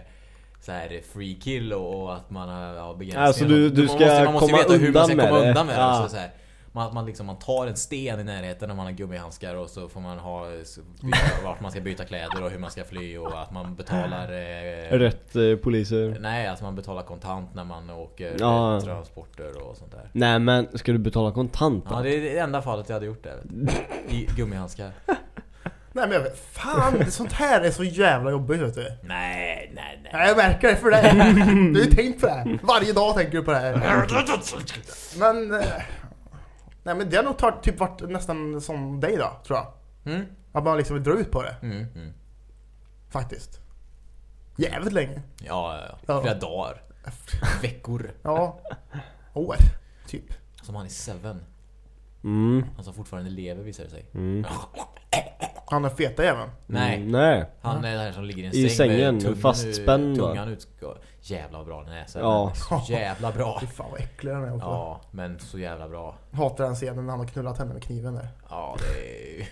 så här free kill och, och att man har ja, begränsningar. Alltså, du- du man ska måste, man måste komma veta hur man ska komma det. undan med det. Ja. Alltså, så här, man, att man, liksom, man tar en sten i närheten om man har gummihandskar och så får man ha så, byta, vart man ska byta kläder och hur man ska fly och att man betalar... Eh, Rätt eh, poliser. Nej, att man betalar kontant när man åker Ja. eh, transporter och sånt där. Nej men, ska du betala kontant då? Ja, det är det enda fallet jag hade gjort det. I gummihandskar. Nej men jag vet, fan sånt här är så jävla jobbigt vet du. Nej, nej, nej. Nej, jag märker det för det. Du har ju tänkt på det här. Varje dag tänker du på det här. Men... eh, Nej men det har nog tagit, typ varit nästan som dig då, tror jag. Mm. Att man liksom vill dra ut på det, Mm, mm. faktiskt. Jävligt länge. Ja, ja, ja. Ja. Flera dagar. Veckor. Ja. År, typ. Som han i Seven. Mm, Han som fortfarande lever visar det sig. mm. Han är feta jäveln. Nej. Mm, nej. Han är den här som ligger i en I säng sängen, med tungan, fastspänd, tungan utska- jävla bra den är. Så Ja. Så jävla bra. Fy fan vad äcklig den är också. Ja, men så jävla bra. Hatar den scenen när han har knullat henne med kniven där. Ja, det är ju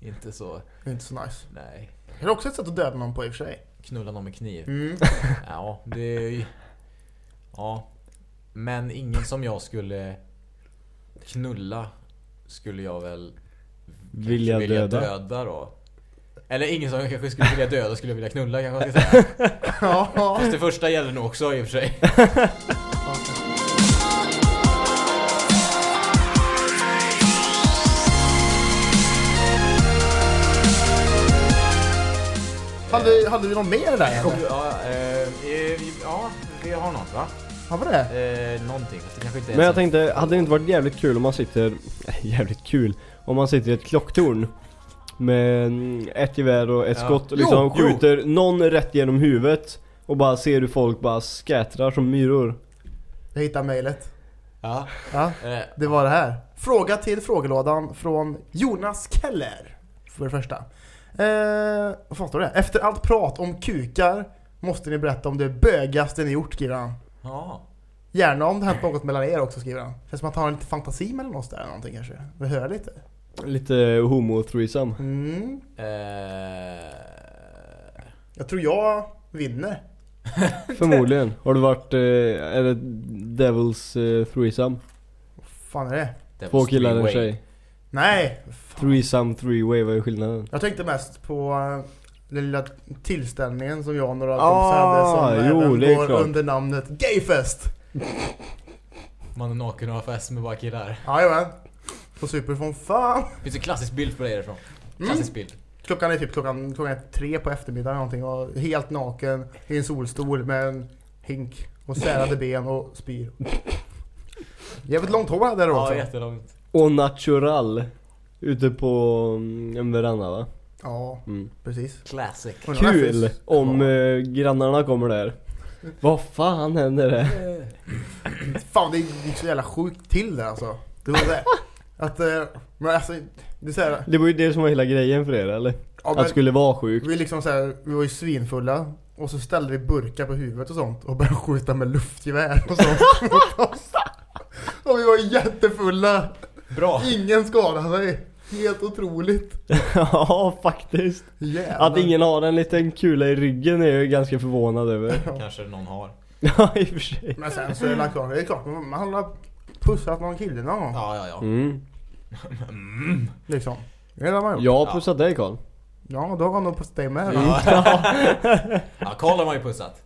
inte så... Det är inte så nice. Nej. Det är också ett sätt att döda någon på i och för sig. Knulla någon med kniv. Mm. Ja, det är ju... Ja. Men ingen som jag skulle knulla skulle jag väl Vilja vilja döda. döda då. Eller ingen som jag kanske skulle vilja döda skulle vilja knulla kanske man ska säga. ja. Fast det första gäller nog också i och för sig. Hade, hade vi något mer där eller? Ja, eh, ja, vi har något va? Har vi det? Eh, någonting, det kanske inte är Men jag så- tänkte, hade det inte varit jävligt kul om man sitter, jävligt kul, om man sitter i ett klocktorn med ett gevär och ett Ja. skott och liksom Jo, jo. skjuter någon rätt genom huvudet och bara ser hur folk bara skättrar som myror. Jag hittade mejlet. Ja. Ja, Eh, det var det här. Fråga till frågelådan från Jonas Keller. För det första. Eh, vad fan står det? Efter allt prat om kukar måste ni berätta om det bögaste ni gjort, skriver han. ja. Gärna om det hänt något mellan er också, skriver han. Känns som att han har lite fantasi mellan oss där eller någonting kanske. Vi hör lite. Lite homo threesome. Mm. Eh, Jag tror jag vinner. Förmodligen. Har du varit, eh, är det Devil's eh, threesome? Vad fan är det? Två killar och en tjej. Nej! Fan. Threesome, three way, vad är skillnaden? Jag tänkte mest på eh, den lilla tillställningen som jag och några Ah, kompisar hade som jo, även det är går klart. under namnet Gayfest. Man är naken och har fest med bara killar. Jajamän. På super som fan. Det finns en klassisk bild på dig därifrån. Mm. Klassisk bild. Klockan är typ klockan, klockan är tre på eftermiddagen någonting och helt naken i en solstol med en hink och särade ben och spyr. Jävligt långt hår hade det Ja, också. jättelångt. Och natural. Ute på mm, en veranda va? Ja, Mm. precis. Classic. Undrar varför det Kul om Ja. eh, grannarna kommer där. Vad fan händer det? Fan det gick så jävla sjukt till där alltså. Det var det. Att, eh, men alltså, det är så här, Det var ju det som var hela grejen för er eller? ja, Att men, det skulle vara sjukt. vi liksom så här, vi var ju svinfulla och så ställde vi burkar på huvudet och sånt och började skjuta med luftgevär och sånt mot oss. Och vi var jättefulla. Bra. Ingen skadade sig. Helt otroligt. ja faktiskt. Jävlar. Att ingen har en liten kula i ryggen är jag ganska förvånad över. Kanske någon har. ja i och för sig. Men sen så är det klart, det är klart man har pussat någon kille någon gång. Ja, ja, ja. Mm. Liksom. Det det man gjort. Jag har pussat dig Karl. Ja, då har han nog pussat dig med. då. Ja, Karl har man ju pussat.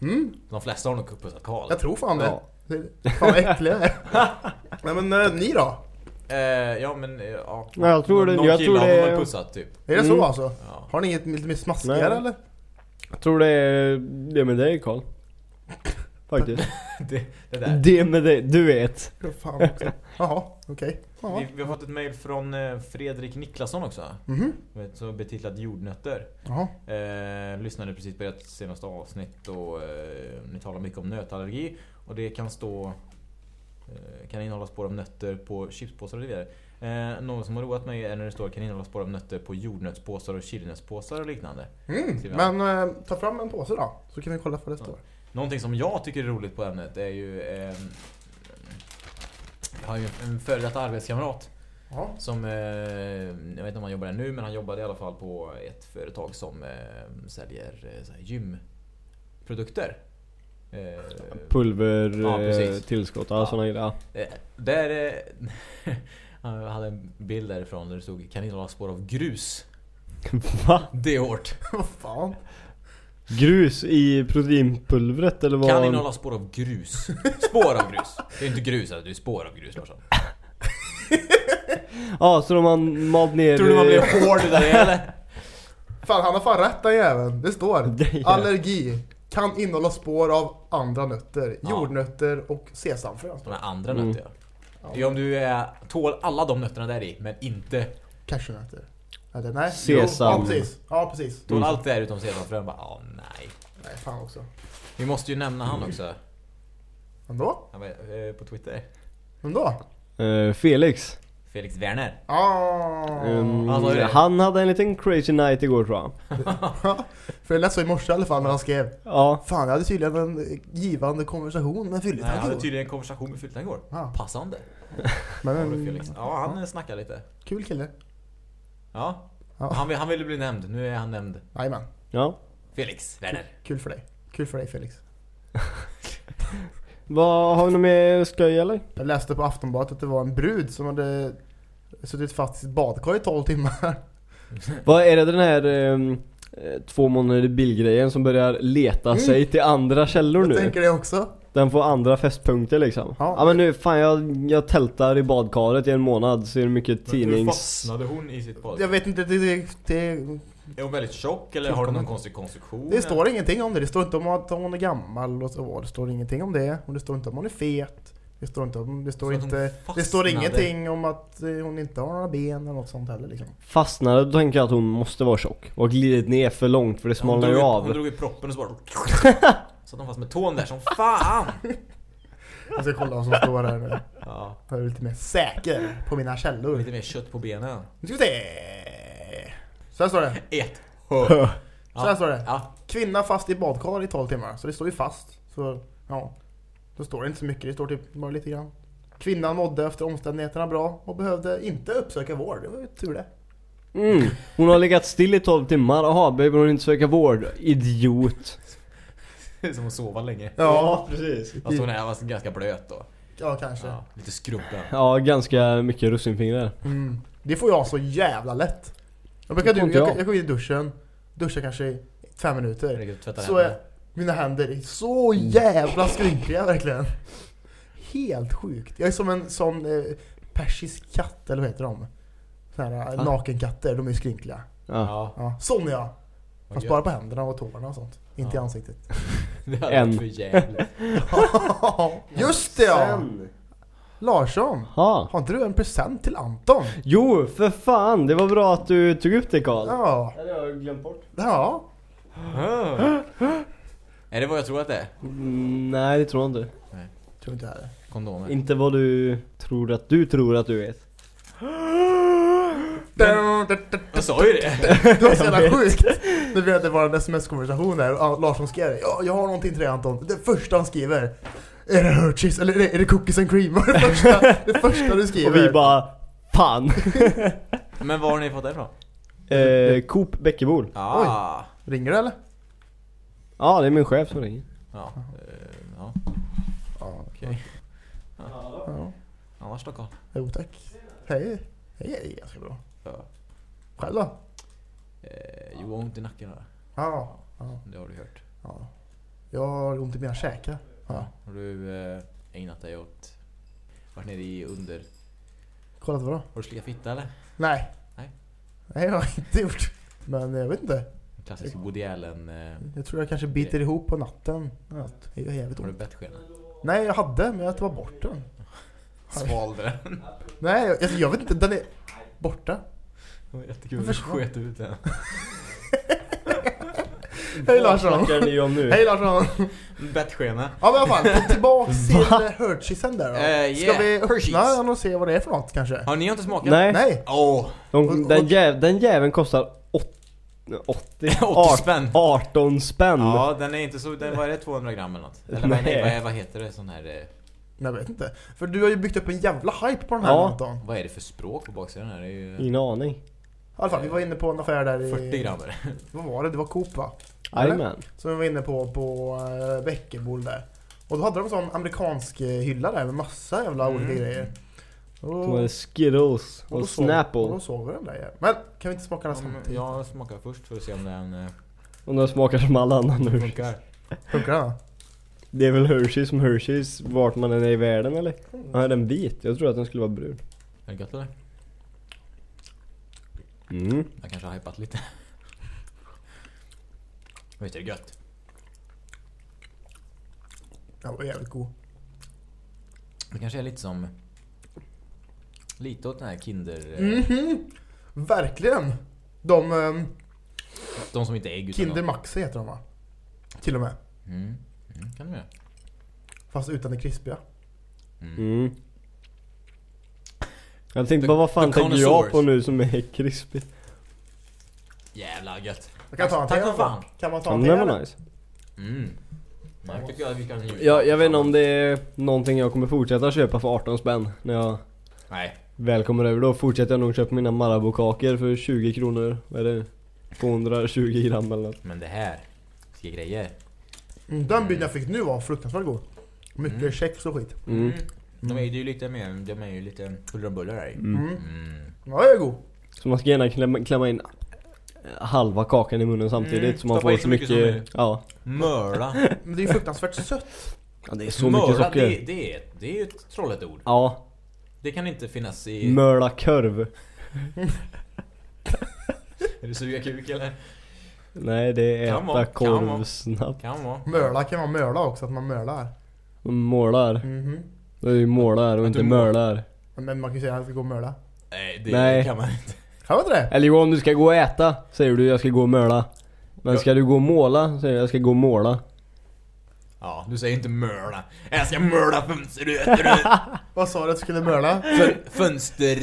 Mm, De flesta har nog pussat Karl. jag tror fan det. Ja. fan vad äckliga jag är. Nej men eh, ni då? Eh, ja men eh, ja. Ja, jag tror det- Någon jag kille tror har det man väl pussat typ. Är det Mm. så alltså? Ja. Har ni inget lite mer smaskigare Nej. eller? Jag tror det är det med dig Karl. Faktiskt. Det, det där. det med dig, du vet. Ja, Fan också. Jaha, okej. Ja. Vi, vi har fått ett mail från eh, Fredrik Niklasson också. Vet, Så betitlat jordnötter. Jaha. Eh, lyssnade precis på ert senaste avsnitt och eh, ni talar mycket om nötallergi. Och det kan stå eh, kan innehålla spår av nötter på chipspåsar och vidare. Eh, något som har roat mig är när det står kan innehålla spår av nötter på jordnötspåsar och chilinötspåsar och liknande. Mm. Men eh, ta fram en påse då, så kan vi kolla vad det står. Någonting som jag tycker är roligt på ämnet är ju eh, Jag har ju en före detta arbetskamrat Ja. som, eh, jag vet inte om han jobbar där nu men han jobbade i alla fall på ett företag som eh, säljer eh, gymprodukter. Pulver, Ja, tillskott, Ja. ja. sådana grejer. Ja. eh, där, han hade en bild därifrån där det stod kan innehålla spår av grus. Va? Det är hårt. Vad fan? Grus i proteinpulvret eller vad? Kan innehålla spår av grus. Spår av grus. Det är inte grus, det är spår av grus Larsson. Ja, så de har malt ner... Tror du man blir hård där eller? Fan han har fan rätt den jäveln. Det står allergi kan innehålla spår av andra nötter, Ja. jordnötter och sesamfrön. De här andra Mm. nötter ja. Det är om du är, tål alla de nötterna där i, men inte Cashewnötter. Eller nej? Sesam. Jo, ja precis. Ja precis. tål Mm. allt där utom sesamfrön. Bara, ja, nej. Nej fan också. Vi måste ju nämna han också. Vem då? Han var, eh, på Twitter. Vem då? eh, Felix. Felix Werner. Ah. Um, det. han hade en liten crazy night igår tror jag. För jag läste i morse i alla fall när han skrev Ja. Fan jag hade tydligen en givande konversation med Nej, Fylletank jag hade tydligen en konversation med Fyltan igår. Ja. Passande. Men Felix? Ja, han snackar lite. kul kille. Ja. Ja. Han, vill- han ville bli nämnd. Nu är han nämnd. Jajamän. Ja. Felix Werner. Kul för dig. Kul för dig Felix. Vad, har vi något mer skoj eller? Jag läste på Aftonbladet att det var en brud som hade suttit fast i sitt badkar i 12 timmar. Vad är det den här eh, två månader bilgrejen som börjar leta sig till andra källor Jag nu? tänker det också. Den får andra festpunkter liksom. Ja. Ja, men nu, fan jag, jag tältar i badkaret i en månad, ser hur mycket Hur tidnings... fastnade hon i sitt bad? Jag vet inte, det, det, det, Är hon väldigt tjock eller har hon någon konstig konstruktion? det står ingenting om det. Det står inte om att hon är gammal och så. Det står ingenting om det. Och det står inte om hon är fet. Det står inte om, det står Så inte, det står ingenting om att eh, hon inte har några ben eller något sånt heller liksom. Fastnade, då tänker jag att hon måste vara tjock. Och glidit ner för långt för det smalnar ju av. Hon drog i proppen och så bara... Satt hon fast med tån där som fan! Jag ska kolla vad som står här nu. Ja, Jag är lite mer säker på mina källor. lite mer kött på benen. Nu ska vi se. Så här står det. Ett. Så här står det. Ja, Kvinna fast i badkar i 12 timmar. Så det står ju fast. Så ja. Då står det inte så mycket. Det står typ bara lite grann. Kvinnan mådde efter omständigheterna bra och behövde inte uppsöka vård. Det var ju tur det. Mm. Hon har legat still i 12 timmar, jaha, behöver hon inte söka vård? Idiot. Det är som att sova länge. precis. Fast hon är var ganska blöt då. Ja, kanske. Ja, lite skrubben. Ja, ganska mycket russinfingrar. Mm. Det får jag så jävla lätt. Jag brukar du, jag, jag. jag går in i duschen, duschar kanske i fem minuter. Så är mina händer så jävla skrynkliga verkligen. Helt sjukt. Jag är som en sån eh, persisk katt, eller vad heter de? Såna här Ah. nakenkatter, de är skrynkliga. Ja. Ja, Ja, sån är jag. Fast bara på händerna och tårna och sånt. Inte i Ja. ansiktet. Det hade En. varit för jävligt. Just det ja! Larsson, Ha. har inte du en present till Anton? Jo, för fan! Det var bra att du tog upp det Karl. Ja. Det hade jag glömt bort. Ja. Är det vad jag tror att det är? Mm, nej, det tror jag inte. Tror inte jag heller. Kondomer? Inte vad du tror att du tror att du vet. Jag sa ju det! Det var så jävla sjukt. Nu vet det var en sms-konversation där och Larsson skrev det. Ja, jag har någonting till dig Anton. Det första han skriver. Är det Hershey's eller är det, är det cookies and cream? Det första, det första du skriver. Och vi bara Fan! Men var har ni fått det ifrån? eh, Coop Bäckebol. Ah. Ringer du eller? Ja, det är min chef som ringer. Ja. eh, ja. Ja. Okej. ja. Annars då Carl? Jo tack. Hej. Hej, hej. Ganska bra. Ja. Själv då? Eh, jo, ont i nacken då. Ja. ja. Det har du hört. ja. Jag har ont i mina käkar. Ja. Har du eh, ägnat dig åt... Varit nere i under... Kollat vadå? Har du slickat fitta eller? Nej. Nej. Nej, jag har inte gjort. Men jag vet inte. Klassisk Woody Allen... Eh, Jag tror jag kanske biter ihop på natten. Ja, Det gör jävligt har du ont. bettskena? Nej, jag hade, men jag tog bort den. Svalde den? Nej, jag, jag, jag vet inte. Den är borta. Det var jättekul. Du sket ut den. Hej Larsson! Vad ni om nu? Hej Larsson! Bettskena. Ja men i alla fall, tillbaks till Hershey'sen där då. Eh, Ska yeah, vi Hershey's. öppna den och se vad det är för något kanske? Har ni inte smakat? Nej, Nej! Åh! De, Och- den, jäv, den jäveln kostar åt, 80, 80 spänn. 18 spänn. Ja, den är inte så... Den, vad är det? 200 gram eller något? Eller Nej. nej, vad, vad heter det? Sån här... Eh, Jag vet inte. För du har ju byggt upp en jävla hype på den här Ja. Anton. vad är det för språk på baksidan här? Det är ju... Ingen aning. I alla fall, vi var inne på en affär där i... 40 gram är det. Vad var det? Det var Coop va? Eller? Jajamän. Som vi var inne på, på Bäckebol där. Och då hade de en sån amerikansk eh, hylla där med massa jävla Mm. olika grejer. Och, De hade Skittles och då och Snapple. då såg vi den där igen. Men kan vi inte smaka den Ja, men samtidigt? Jag smakar först för att se om den eh, Och de smakar som alla andra nu. funkar. Funkar den? Det är väl Hershey's som Hershey's vart man än är i världen eller? Ja, är den vit? Jag tror att den skulle vara brun. Är det gött eller? Mm. Jag kanske har hypat lite. Visst är det gött? Den var jävligt god. Det kanske är lite som... Lite åt den här Kinder... eh, Mhm! Verkligen! De... ehm, De som inte är ägg utan Kinder de- Maxi heter de va? Till och med. Mm. Mm, kan du göra. Fast utan det krispiga. Mm. Jag tänkte bara vad fan the tänker jag på nu som är krispigt? Jävla gött. Jag kan ta en Tack som fan. Kan man ta Ja, en till? det var eller? nice. Mm. Nej, tycker jag att vi kan Jag, jag vet inte om det är någonting jag kommer fortsätta köpa för 18 spänn när jag Nej. väl kommer över då fortsätter jag nog köpa mina Marabou-kakor för 20 kronor. Vad är det? 220 gram eller något. Men det här. Ska grejer. Mm, Den bilden jag fick nu var fruktansvärt god. Mycket Mm. kex och skit. Mm. De är ju lite mer, de är ju lite huller om buller här i. Mm. Mm. Mm. Ja, det är god. Så man ska gärna klämma, klämma in halva kakan i munnen samtidigt Mm, så man stoppa får så mycket mycket, ja. Mörla. Men det är ju fruktansvärt sött. ja. det är så mycket Mörla, socker. det, det, är, det är ju ett trolligt ord. Ja, Det kan inte finnas i... möla korv. Är det suga kuk eller? Nej det är Kan vara, äta kan vara. korv snabbt. Kan vara. Möla kan vara möla också, att man mölar. Målar. Mhm. Det är ju målar och inte du målar. mölar. Men man kan ju säga att jag ska gå och möla. Nej, det Nej. kan man inte. Kan man inte det? Eller om du ska gå och äta säger du jag ska gå och möla. Men Ja. ska du gå och måla säger du jag ska gå och måla. Ja, du säger inte mörla. Jag ska mörla fönsterrutor. Vad sa du att du skulle möla? Fön- Fönster...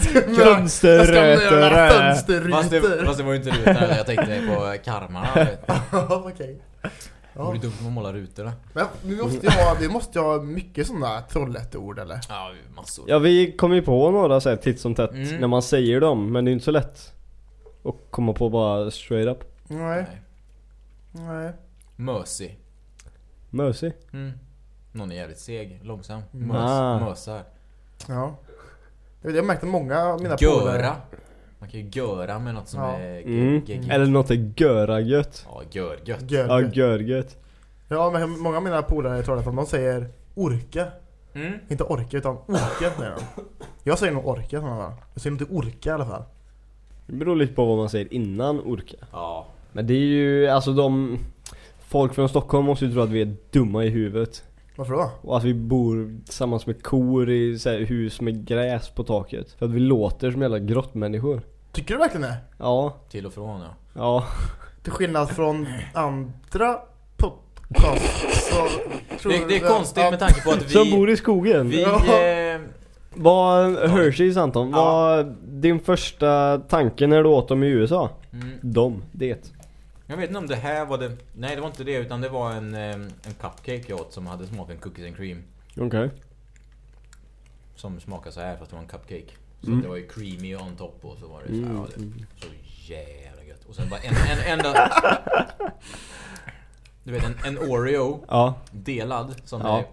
Fönster, Jag ska möla röter, Fast det, fönsterrutor. fast det var ju inte rutorna, jag tänkte på karmarna. Okej. Det Ja. vore dumt om man målar rutorna. Men vi måste ju ha, vi måste ju ha mycket sådana trollhätteord eller? Ja, massor. Ja vi kommer ju på några så här titt som tätt Mm. när man säger dem men det är inte så lätt att komma på bara straight up. Nej. Nej. Nej. Mösig. Mösig. Mm. Någon är jävligt seg, långsam. Mm. Mös, Ah. Mösar. Ja. Jag vet, Jag märkte många av mina polare- Göra. Man kan ju göra med något som Ja. är Mm. geggigt. Eller något är göra gött. Ja, gör gött. Gör- Ja gör gött. Ja men många av mina polare i Trollhättan de säger orka. Mm. Inte orka utan orka säger de. Jag säger nog orka sådana fall. Jag säger inte orka i alla fall. Det beror lite på vad man säger innan orka. Ja. Men det är ju alltså de Folk från Stockholm måste ju tro att vi är dumma i huvudet. Varför då? Och att vi bor tillsammans med kor i så här, hus med gräs på taket. För att vi låter som jävla grottmänniskor. Tycker du verkligen det? Ja, Till och från ja. ja. Till skillnad från andra podcast så tror Det, det är konstigt med tanke på att vi... Som bor i skogen. Vi... Ja. Eh, Vad, Hershey's Anton, Ja. vad din första tanke när du åt dem i USA? mm, De, det. Jag vet inte om det här var det... Nej, det var inte det utan det var en, eh, en cupcake jag åt som hade smaken cookies and cream. Okej. Som smakade så här fast det var en cupcake. Så Mm. det var ju creamy on top och så var det så här, Mm, ja, det, mm. Så jävla gött. Och sen bara en, en enda... Du vet en, en Oreo Ja. delad som Ja. är...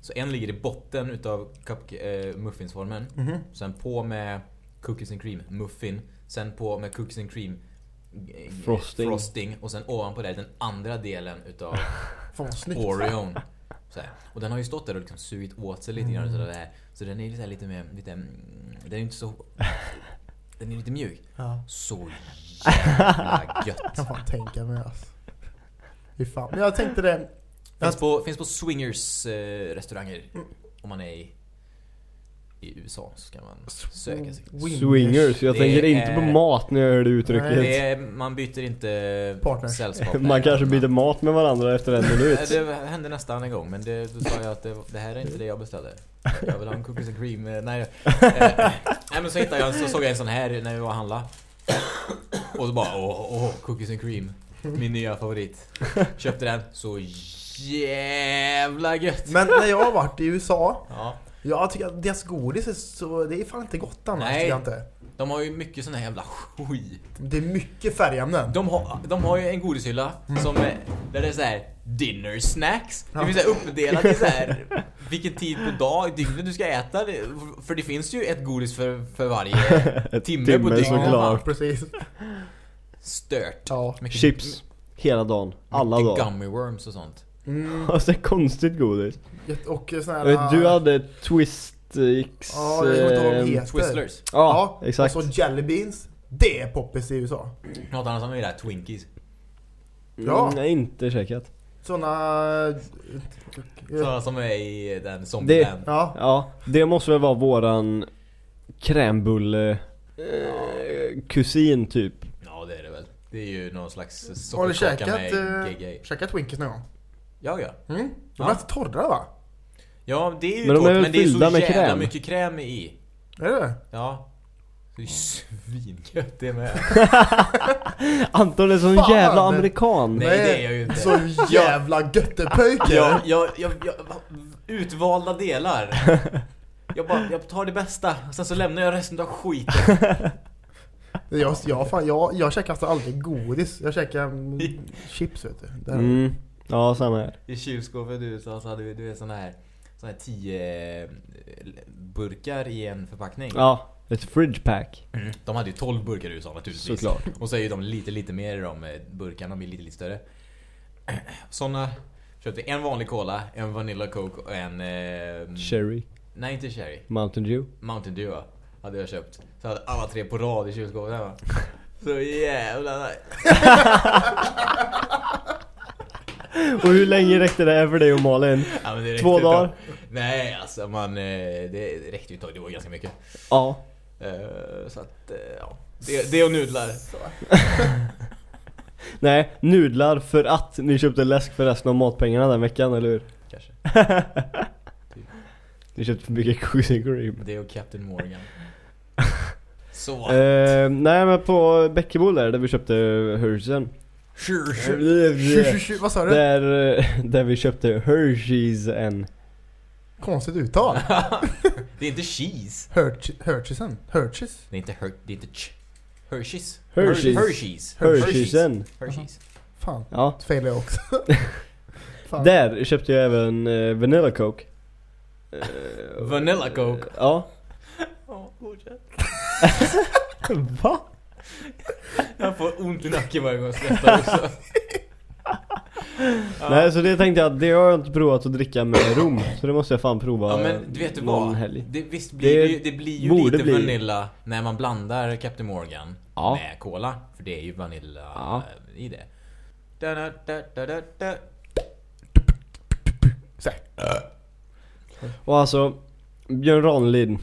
Så en ligger i botten utav cupca- eh, muffinsformen. Mhm. Sen på med cookies and cream muffin. Sen på med cookies and cream Frosting. frosting. Och sen ovanpå det den andra delen utav. Oreon. Här. Och den har ju stått där och liksom sugit åt sig lite grann. Mm. Så, där. så den är lite, här lite mer, lite, mm, den är inte så... Den är lite mjuk. Ja. Så jävla gött. kan fan tänka mig alltså. Fy fan. Men jag tänkte det. Finns på, finns på swingers eh, restauranger. Om man är i, i USA så ska man söka sig. Wingers. Swingers, jag Det tänker inte är- på mat när jag hör det uttrycket. Nej. Det är, man byter inte Partners. sällskap. Man kanske byter mat med varandra efter en minut. Det hände nästan en gång men det, då sa jag att det, det här är inte det jag beställde. Jag vill ha en cookies and cream. eh, Nej, eh, nej men så hittade jag så såg jag en sån här när vi var och handla. Och så bara åh, åh, cookies and cream. Min nya favorit. Köpte den. Så jävla gött. Men när jag har varit i USA, Ja, jag tycker att deras godis är så, det är fan inte gott annars Nej. tycker jag inte. de har ju mycket sån här jävla skit. Det är mycket färgämnen. De har, de har ju en godishylla som är, där det är så här dinner snacks. Det finns så här uppdelat i så här vilken tid på dag, dygnet du ska äta. För det finns ju ett godis för, för varje timme, timme på dygnet. såklart. Ja, precis. Stört. Ja. Mycket- Chips. Hela dagen. Alla dagar. gummy worms och sånt. Mm, Alltså konstigt godis. och sån här... Du hade Twist X... Ja, jag kommer inte ihåg vad de eh, heter. Twizzlers. Ja, exakt. Och så Jelly Beans. Det är poppis i USA. Något annat som är där, Twinkies. Ja. Mm, nej, inte käkat. Såna... Sådana som är i den Det- zombieland. Ja. Ja, det måste väl vara våran krämbulle eh, kusin typ. Ja det är det väl. Det är ju någon slags Har du sockerkaka käkat, med eh, gegg käkat Twinkies någon gång? Ja ja. Mm. De Ja. är lite torra va? Ja det är ju Men de gott är men det är så med jävla kräm? mycket kräm i. Är det? Ja. Det är svingött det med. Anton är sån Fan. jävla amerikan. Nej, det är jag ju inte. Så jävla göttepöjke! Jag, jag, jag, jag, utvalda delar. Jag, bara, jag tar det bästa, sen så lämnar jag resten av skiten. Jag, jag, fan, jag, jag käkar alltså aldrig godis. Jag käkar chips vet du. Det är- Mm. Ja, samma här. I kylskåpet i USA så hade vi du vet, såna här, såna här tio eh, burkar i en förpackning. Ja, ett fridge pack. Mm. De hade ju 12 burkar i USA naturligtvis. Såklart. Och så är ju de lite, lite mer de eh, burkarna, de blir lite, lite större. Såna köpte en vanlig cola, en Vanilla Coke och en... Eh, Cherry. nej, inte Cherry. Mountain Dew. Mountain Dew ja, hade jag köpt. Så hade alla tre på rad i kylskåpet hemma. Så jävla nice. Och hur länge räckte det här för dig och Malin? Ja, men det räckte Två dagar? Nej, alltså man... eh, Det räckte ju ett tag, det var ganska mycket. Ja. Eh, Så att, eh, ja. Det, det och nudlar. Så. Nej, nudlar för att ni köpte läsk för resten av matpengarna den veckan, eller hur? Kanske. Ni köpte för mycket cookies and cream. Det och Captain Morgan. Så. Eh, nej men på Bäckebo där, där vi köpte Hersheysen. Vad sa du? Där, eh, där vi köpte Hersheysen. Konstigt uttal. det är inte cheese. Hershey- Hersheysen? Hershey's? Det är inte her, det är inte ch. Hershey's. Hershey's. Hershey's. Hersheysen. Hershey's. Fan, Ja. failade jag också. Fan. Där köpte jag även eh, Vanilla Coke. Vanilla Coke. Ja. Ja, fortsätt. Va? Jag får ont i nacken varje gång jag skrattar också. Nej så det tänkte jag det har jag inte provat att dricka med rom. Så det måste jag fan prova Ja men du vet vad? helg. Det, visst blir Det ju, det blir ju lite bli. vanilla när man blandar Captain Morgan Ja. med cola. För det är ju vanilla Ja. eh, i det. Da, da, da, da, da. Och alltså, Björn Ranelid.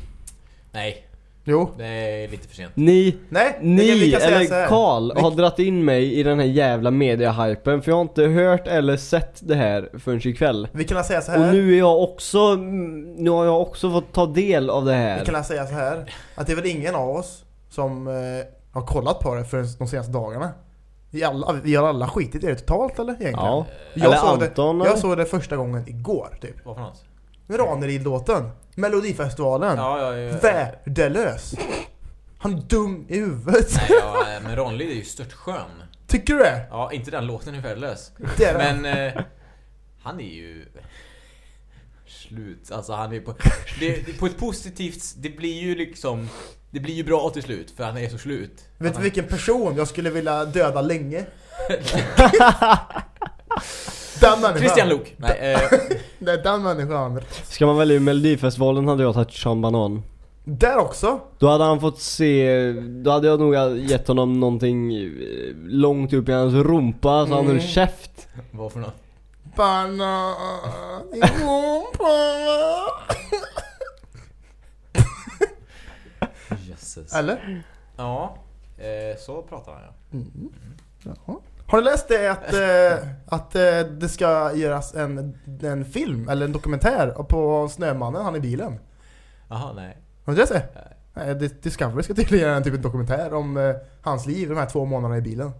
Nej, Jo. det är lite för sent. Ni, Nej, vi ni vi eller. Karl Vi- har dratt in mig i den här jävla mediahypen för jag har inte hört eller sett det här förrän ikväll. Vi kan säga så Och här. nu är jag också, nu har jag också fått ta del av det Vi här. kan säga så här. Att det är väl ingen av oss som eh, har kollat på det för de senaste dagarna. Vi, alla, vi har alla skitit i det totalt eller egentligen? Ja. Jag, Eller såg Anton, det, eller? jag såg det första gången igår typ. Vad för något? Ranerid-låten. Melodifestivalen. Ja, ja, ja. Värdelös. Han är dum i huvudet. Nej, ja, men Ronlid är ju stört skön. Tycker du det? Ja, inte den låten är värdelös. Det är. Men eh, han är ju slut. Alltså han är på det, det, på ett positivt det blir ju liksom det blir ju bra till slut för han är så slut. Vet du vilken person jag skulle vilja döda länge? den människan. Christian Lok. Nej, eh, Nej, den människan. Ska man välja i Melodifestivalen hade jag tagit Sean Banan. Där också. Då hade han fått se, då hade jag nog gett honom någonting eh, långt upp i hans rumpa så han höll käft. vad för något? Banan i rumpan. Eller? Ja, eh, så pratar han ja. Ja. Har du läst det att, eh, att eh, det ska göras en, en film eller en dokumentär på Snömannen, han i bilen? Jaha, nej. Har du läst det? Nej. Nej, Dis- Discovery ska tydligen göra en typ av dokumentär om eh, hans liv de här två månaderna i bilen.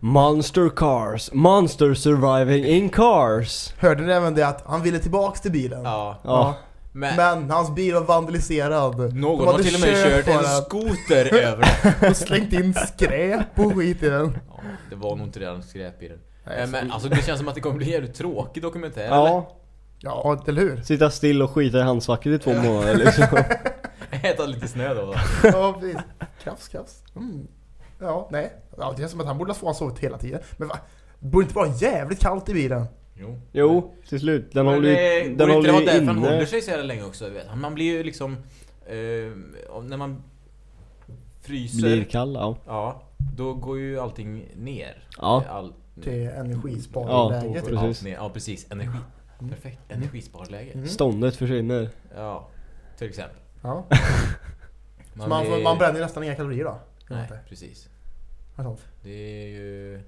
Monster cars, monster surviving in cars. Hörde ni även det att han ville tillbaks till bilen? Ja. Ja. Men, Men hans bil var vandaliserad. någon har till och med kört en skoter över den. och slängt in skräp och skit i den. Ja, det var nog inte redan skräp i den. Nej, Eh, Men alltså det känns som att det kommer bli en jävligt tråkig dokumentär eller? Ja, Ja, eller hur? sitta still och skita i handskfacket i två månader liksom. Äta lite snö då. då. Ja, precis. Krafs, krafs. Mm. Ja, nej. Ja, det känns som att han borde ha sovit hela tiden. Men va? Borde inte vara jävligt kallt i bilen? Jo. Jo, till slut. Den håller det, ju, borde den inte det håller vara därför han håller sig så jävla länge också? Vet. Man blir ju liksom... Eh, när man fryser... Blir kall, ja. Ja, då går ju allting ner. Ja. All, Till Ja, energisparläge. Går typ. ner. Ja, precis. Energi. Perfekt. Energisparläge. Mm. Ståndet försvinner. Ja, till exempel. Ja. Man, Man, blir- man bränner nästan inga kalorier då. Nej, inte? precis. Ja, sånt. Det är ju...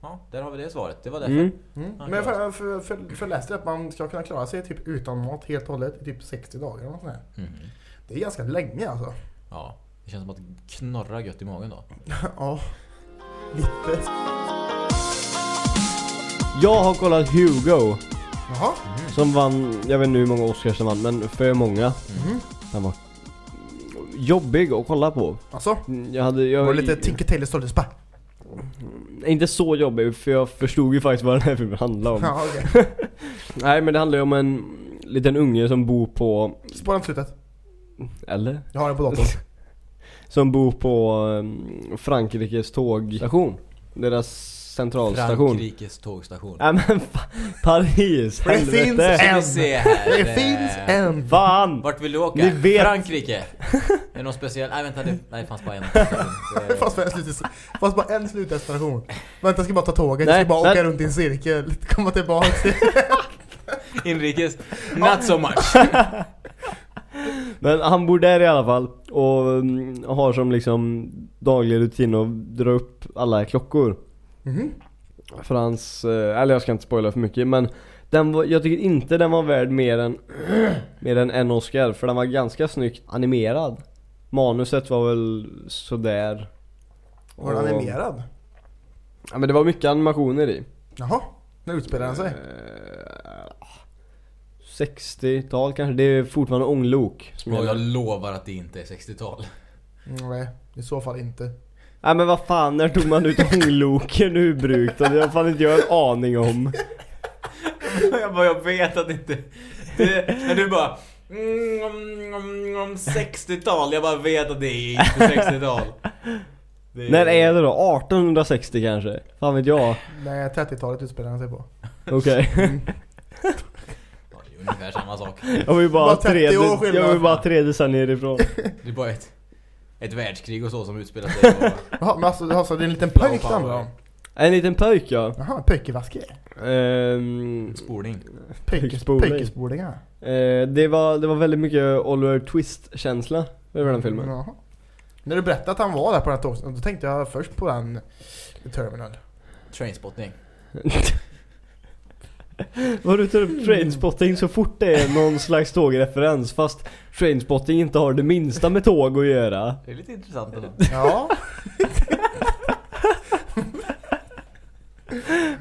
Ja, där har vi det svaret. Det var därför. Mm. Mm. Men för, för, för, för läste att man ska kunna klara sig typ utan mat helt och hållet i typ 60 dagar eller något sånt. Mhm. Det är ganska länge alltså. Ja, det känns som att det knorrar gött i magen då. Ja. Lite. Jag har kollat Hugo. Jaha. Som vann, jag vet inte hur många Oscars den vann, men för många. Mhm. Den var jobbig att kolla på. Alltså. Jag hade, jag, Var det lite Tinker Tailor Soldier Spy? Inte så jobbig, för jag förstod ju faktiskt vad den här filmen handlade om. Ja, okej. Nej men det handlar ju om en liten unge som bor på, Spara inte slutet. eller? Jag har den på datorn. Som bor på um, Frankrikes tågstation. Deras centralstation. Frankrikes tågstation. Nej men Paris, det finns en. Det eh, finns en. Fan! Vart vill du åka? Ni vet- Frankrike? Är det någon speciell? Nej vänta, det, nej, det fanns bara en. Det fanns bara en, slut, fanns bara en slutdestination. Vänta, jag ska bara ta tåget. Jag Nej, ska bara men- åka runt i en cirkel. Komma tillbaka. Inrikes? Not so much. Men han bor där i alla fall och mm, har som liksom daglig rutin att dra upp alla klockor. Mhm. För hans, eh, eller jag ska inte spoila för mycket men den var, jag tycker inte den var värd mer än, mer än en Oscar för den var ganska snyggt animerad. Manuset var väl sådär. Var den Och- animerad? Ja men det var mycket animationer i. Jaha. När utspelar den sig? Eh, 60-tal kanske, det är fortfarande ånglok som Och jag lovar att det inte är 60-tal. Mm, nej, i så fall inte. Nej men vad fan, när tog man ut ångloken ur bruk då? Det har fan inte jag en aning om. jag bara, jag vet att det inte... Det, när du bara... Mm, om, om, om 60-tal, jag bara vet att det är inte 60-tal. Det När är det då? 1860 kanske? Fan vet jag. Nej, 30-talet utspelar den sig på. Okej. Ja, det är ungefär samma sak. Jag var ju bara, Bara 30 tre, jag var bara tre decennier ifrån. Det är bara ett, ett världskrig och så som utspelar sig på... Jaha, men alltså, alltså det är en liten pöjk handlar om? En liten pöjk ja. Jaha, pöjkevaske? Ehm, Spolning. Pöjkespoling. Pöjkespolingar? eh, det, var, det var väldigt mycket Oliver Twist-känsla över den filmen. Jaha. När du berättade att han var där på den här tågstationen, då tänkte jag först på den Terminal. Trainspotting. Vad du tar upp Trainspotting så fort det är någon slags tågreferens fast Trainspotting inte har det minsta med tåg att göra. Det är lite intressant ändå. Ja,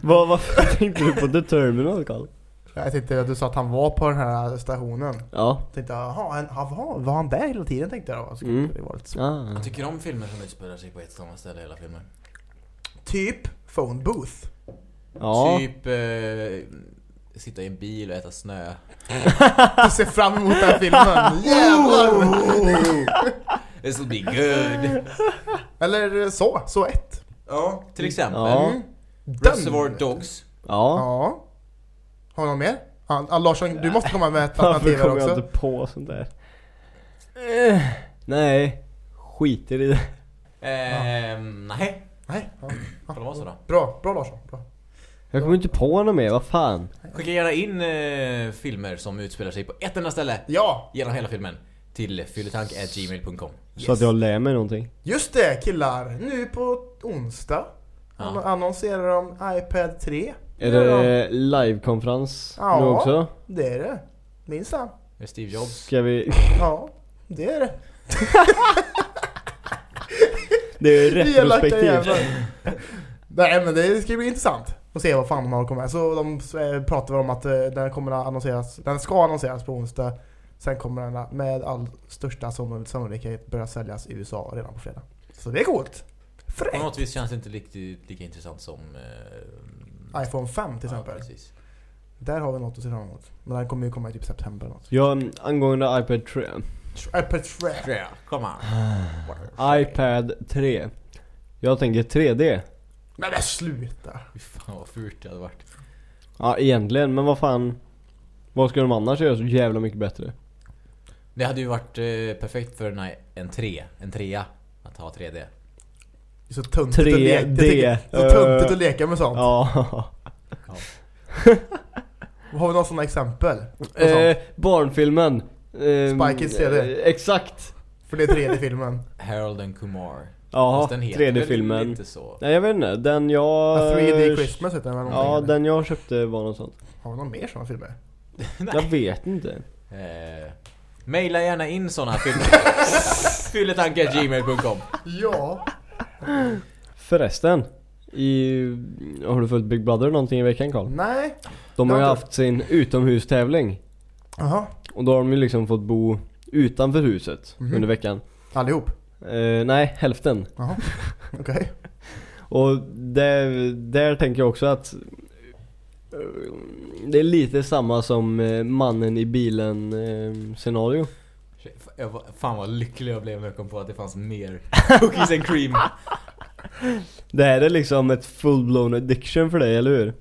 Vad, varför tänkte du på The Terminal Carl? jag tänkte att du sa att han var på den här stationen. Ja. Tänkte jag, jaha, han- han var, var han där hela tiden tänkte jag då? Så Mm. Det var lite så. Ah. Jag tycker om filmer som utspelar sig på ett samma ställe hela filmen. Typ Phone Booth. Ja. Typ eh, sitta i en bil och äta snö. Du ser fram emot den här filmen. Jävlar! This will be good. Eller så, så ett. Ja, till exempel. Ja. Reservoir. Dogs. Ja. Ja. Har du någon mer? Ja, ah, Larsson, du måste komma med ett Varför alternativ här kommer jag också. inte på sånt där? Eh, nej. Skiter i det. Ehm, nej. Nej. Ja. Då? Bra, bra Larsson. Bra. Jag kommer inte på något mer, vad fan. Skicka gärna in eh, filmer som utspelar sig på ett enda ställe Ja, genom hela filmen till fylletank.gmail.com Så att jag lär mig någonting. just det killar. Nu på onsdag Ja. ja. annonserar de iPad 3. Är Ja. det livekonferens Ja. nu också? Det är det. Minsann. Med Steve Jobs. Ska vi... Ja, det är det. Det är Elaka retrospektivt. jävlar. Nej men det ska bli intressant att se vad fan de har kommit med. Så de eh, pratar väl om att eh, den kommer att annonseras, den ska annonseras på onsdag. Sen kommer den att med all största sanno- sannolikhet börja säljas i USA redan på fredag. Så det är coolt. På Fräckt! något vis känns det inte riktigt lika intressant som... Eh, iPhone 5 till ja, exempel. precis. Där har vi något att se fram emot. Men den kommer ju komma i typ september eller något. Ja, angående iPad 3. iPad 3. Ja, kom on. iPad 3. Jag tänker 3D. Men det sluta! Fy fan vad fult det hade varit. Ja, egentligen, men vad fan. Vad ska de annars göra så jävla mycket bättre? Det hade ju varit eh, perfekt för en, en 3, en 3 att ha 3D. Det är så töntigt att 3D, leka. Så eh, töntigt att leka med sånt. Ja. Har vi några sådana exempel? Eh, barnfilmen. Ehm, Spy Kids 3D. eh, Exakt. För det är tredje filmen. Harold and Kumar. Ja, Fast den heter väl 3D-filmen. lite så. Nej jag vet inte, den jag... A 3D Christmas heter den Ja, den jag köpte var något sånt. Har vi någon mer sådana filmer? Jag vet inte. Eh, Maila gärna in såna fylletanke.gmail.com Ja. Förresten. I, har du följt Big Brother någonting i veckan Karl? Nej. De har ju haft sin utomhustävling. Jaha. Och då har de ju liksom fått bo utanför huset Mhm. under veckan. Allihop? Eh, nej, hälften. Jaha. Okej. Och där, där tänker jag också att eh, det är lite samma som eh, mannen i bilen scenario. Jag var, fan vad lycklig jag blev när jag kom på att det fanns mer cookies and cream. Det här är liksom ett full-blown addiction för dig, eller hur?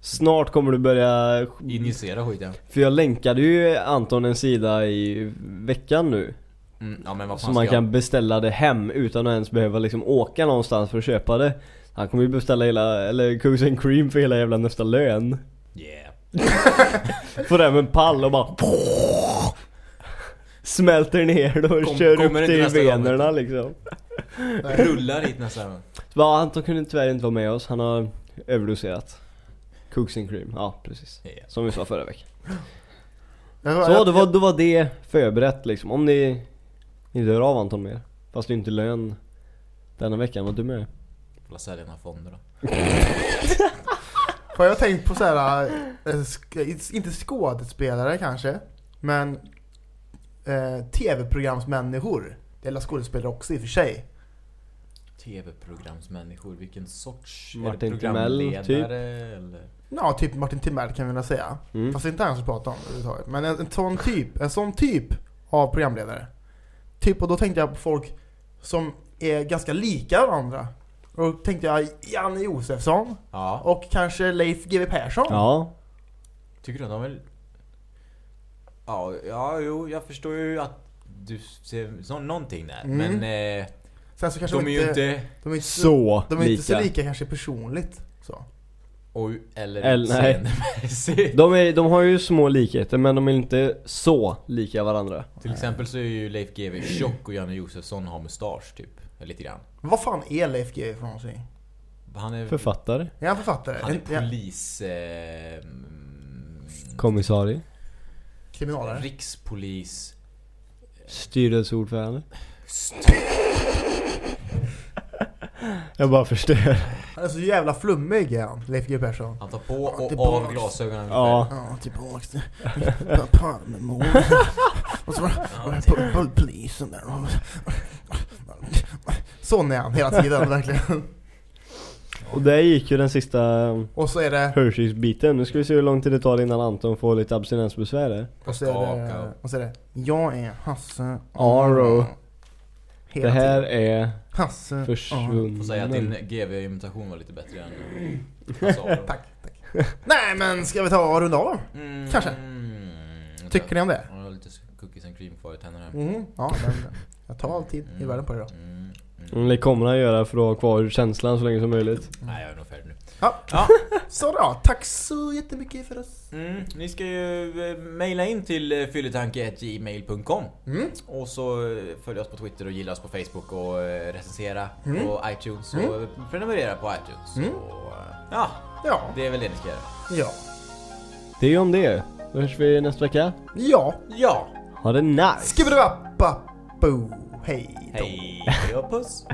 Snart kommer du börja... Injicera skiten. För jag länkade ju Anton en sida i veckan nu. Mm, ja men vad Så man kan beställa det hem utan att ens behöva liksom åka någonstans för att köpa det. Han kommer ju beställa hela, eller cookies and cream för hela jävla nästa lön. Yeah. Får hem en pall och bara Smälter ner det och Kom- kör upp det det i gång, venerna vet liksom. Rullar hit nästa gång. Så bara, Anton kunde tyvärr inte vara med oss, han har överdoserat. Cookies and cream, ja precis. Yeah. Som vi sa förra veckan. Så då var, då var det förberett liksom. Om ni inte hör av Anton mer. Fast det är inte lön denna veckan, vad dum jag är. Får sälja den här fonden då. För jag har tänkt på så här, eh, inte skådespelare kanske, men eh, tv-programsmänniskor. Det är skådespelare också i och för sig. TV-programsmänniskor, vilken sorts? Martin Timell, programledare eller? Ja, typ Martin Timell kan vi väl säga. Mm. Fast det är inte han som pratar om det överhuvudtaget. Men en, en sån typ, en sån typ av programledare. Typ, och då tänkte jag på folk som är ganska lika varandra. Och då tänkte jag Janne Josefsson Ja. och kanske Leif GW Persson. Ja, Tycker du att de är... Ja, ja, jo, jag förstår ju att du ser så, någonting där. Mm. Men eh, Sen så kanske de är ju inte... de är inte så de är inte så lika kanske personligt. Så. Och, eller Eller- nej. utseendemässigt. De, är, de har ju små likheter men de är inte så lika varandra. Till exempel så är ju Leif GW tjock och Janne Josefsson har mustasch typ. Lite grann. Vad fan är Leif GW för någonting? Han är, Författare, Är han författare? han är polis... Eh, mm, kommissarie, kriminalare? rikspolis... styrelseordförande. Jag bara förstör. Han är så jävla flummig är han, Leif GW Persson. Han tar på och tillbaks. av glasögonen Ja. Ja, tillbaks till Palmemord. Och så var polisen där. Sån är han hela tiden, verkligen. Och där gick ju den sista Och så är det... Hershey's-biten. Nu ska vi se hur lång tid det tar innan Anton får lite abstinensbesvär där. Och så är det... Och så är det... Jag är Hasse Aro. Hela Det här tiden. är Hasse Aro. Får säga att din försvunnen. GV-imitation var lite bättre än Hasse Aro. Tack, tack. Nej men ska vi ta och runda av? Mm, Kanske. mm, Tycker ni om det? Jag har lite cookies and cream kvar i tänderna. Mm. Ja, men jag tar all tid i världen på det då. Mm, mm. Mm, Det kommer han göra för att ha kvar känslan så länge som möjligt. Nej, jag är nog färdig. Ja. Ja. Så då, tack så jättemycket för oss. Mm, ni ska ju eh, mejla in till eh, fylletanke.gmail.com Mm. Och så eh, följ oss på Twitter och gilla oss på Facebook och recensera Mm. på iTunes och Mm. prenumerera på iTunes. Mm. Och, ja, Ja, det är väl det ni ska göra. ja, Det är om det. Då hörs vi nästa vecka. ja. Ja, Ha det nice! Skibidibappa, bo, hej då. hej och puss!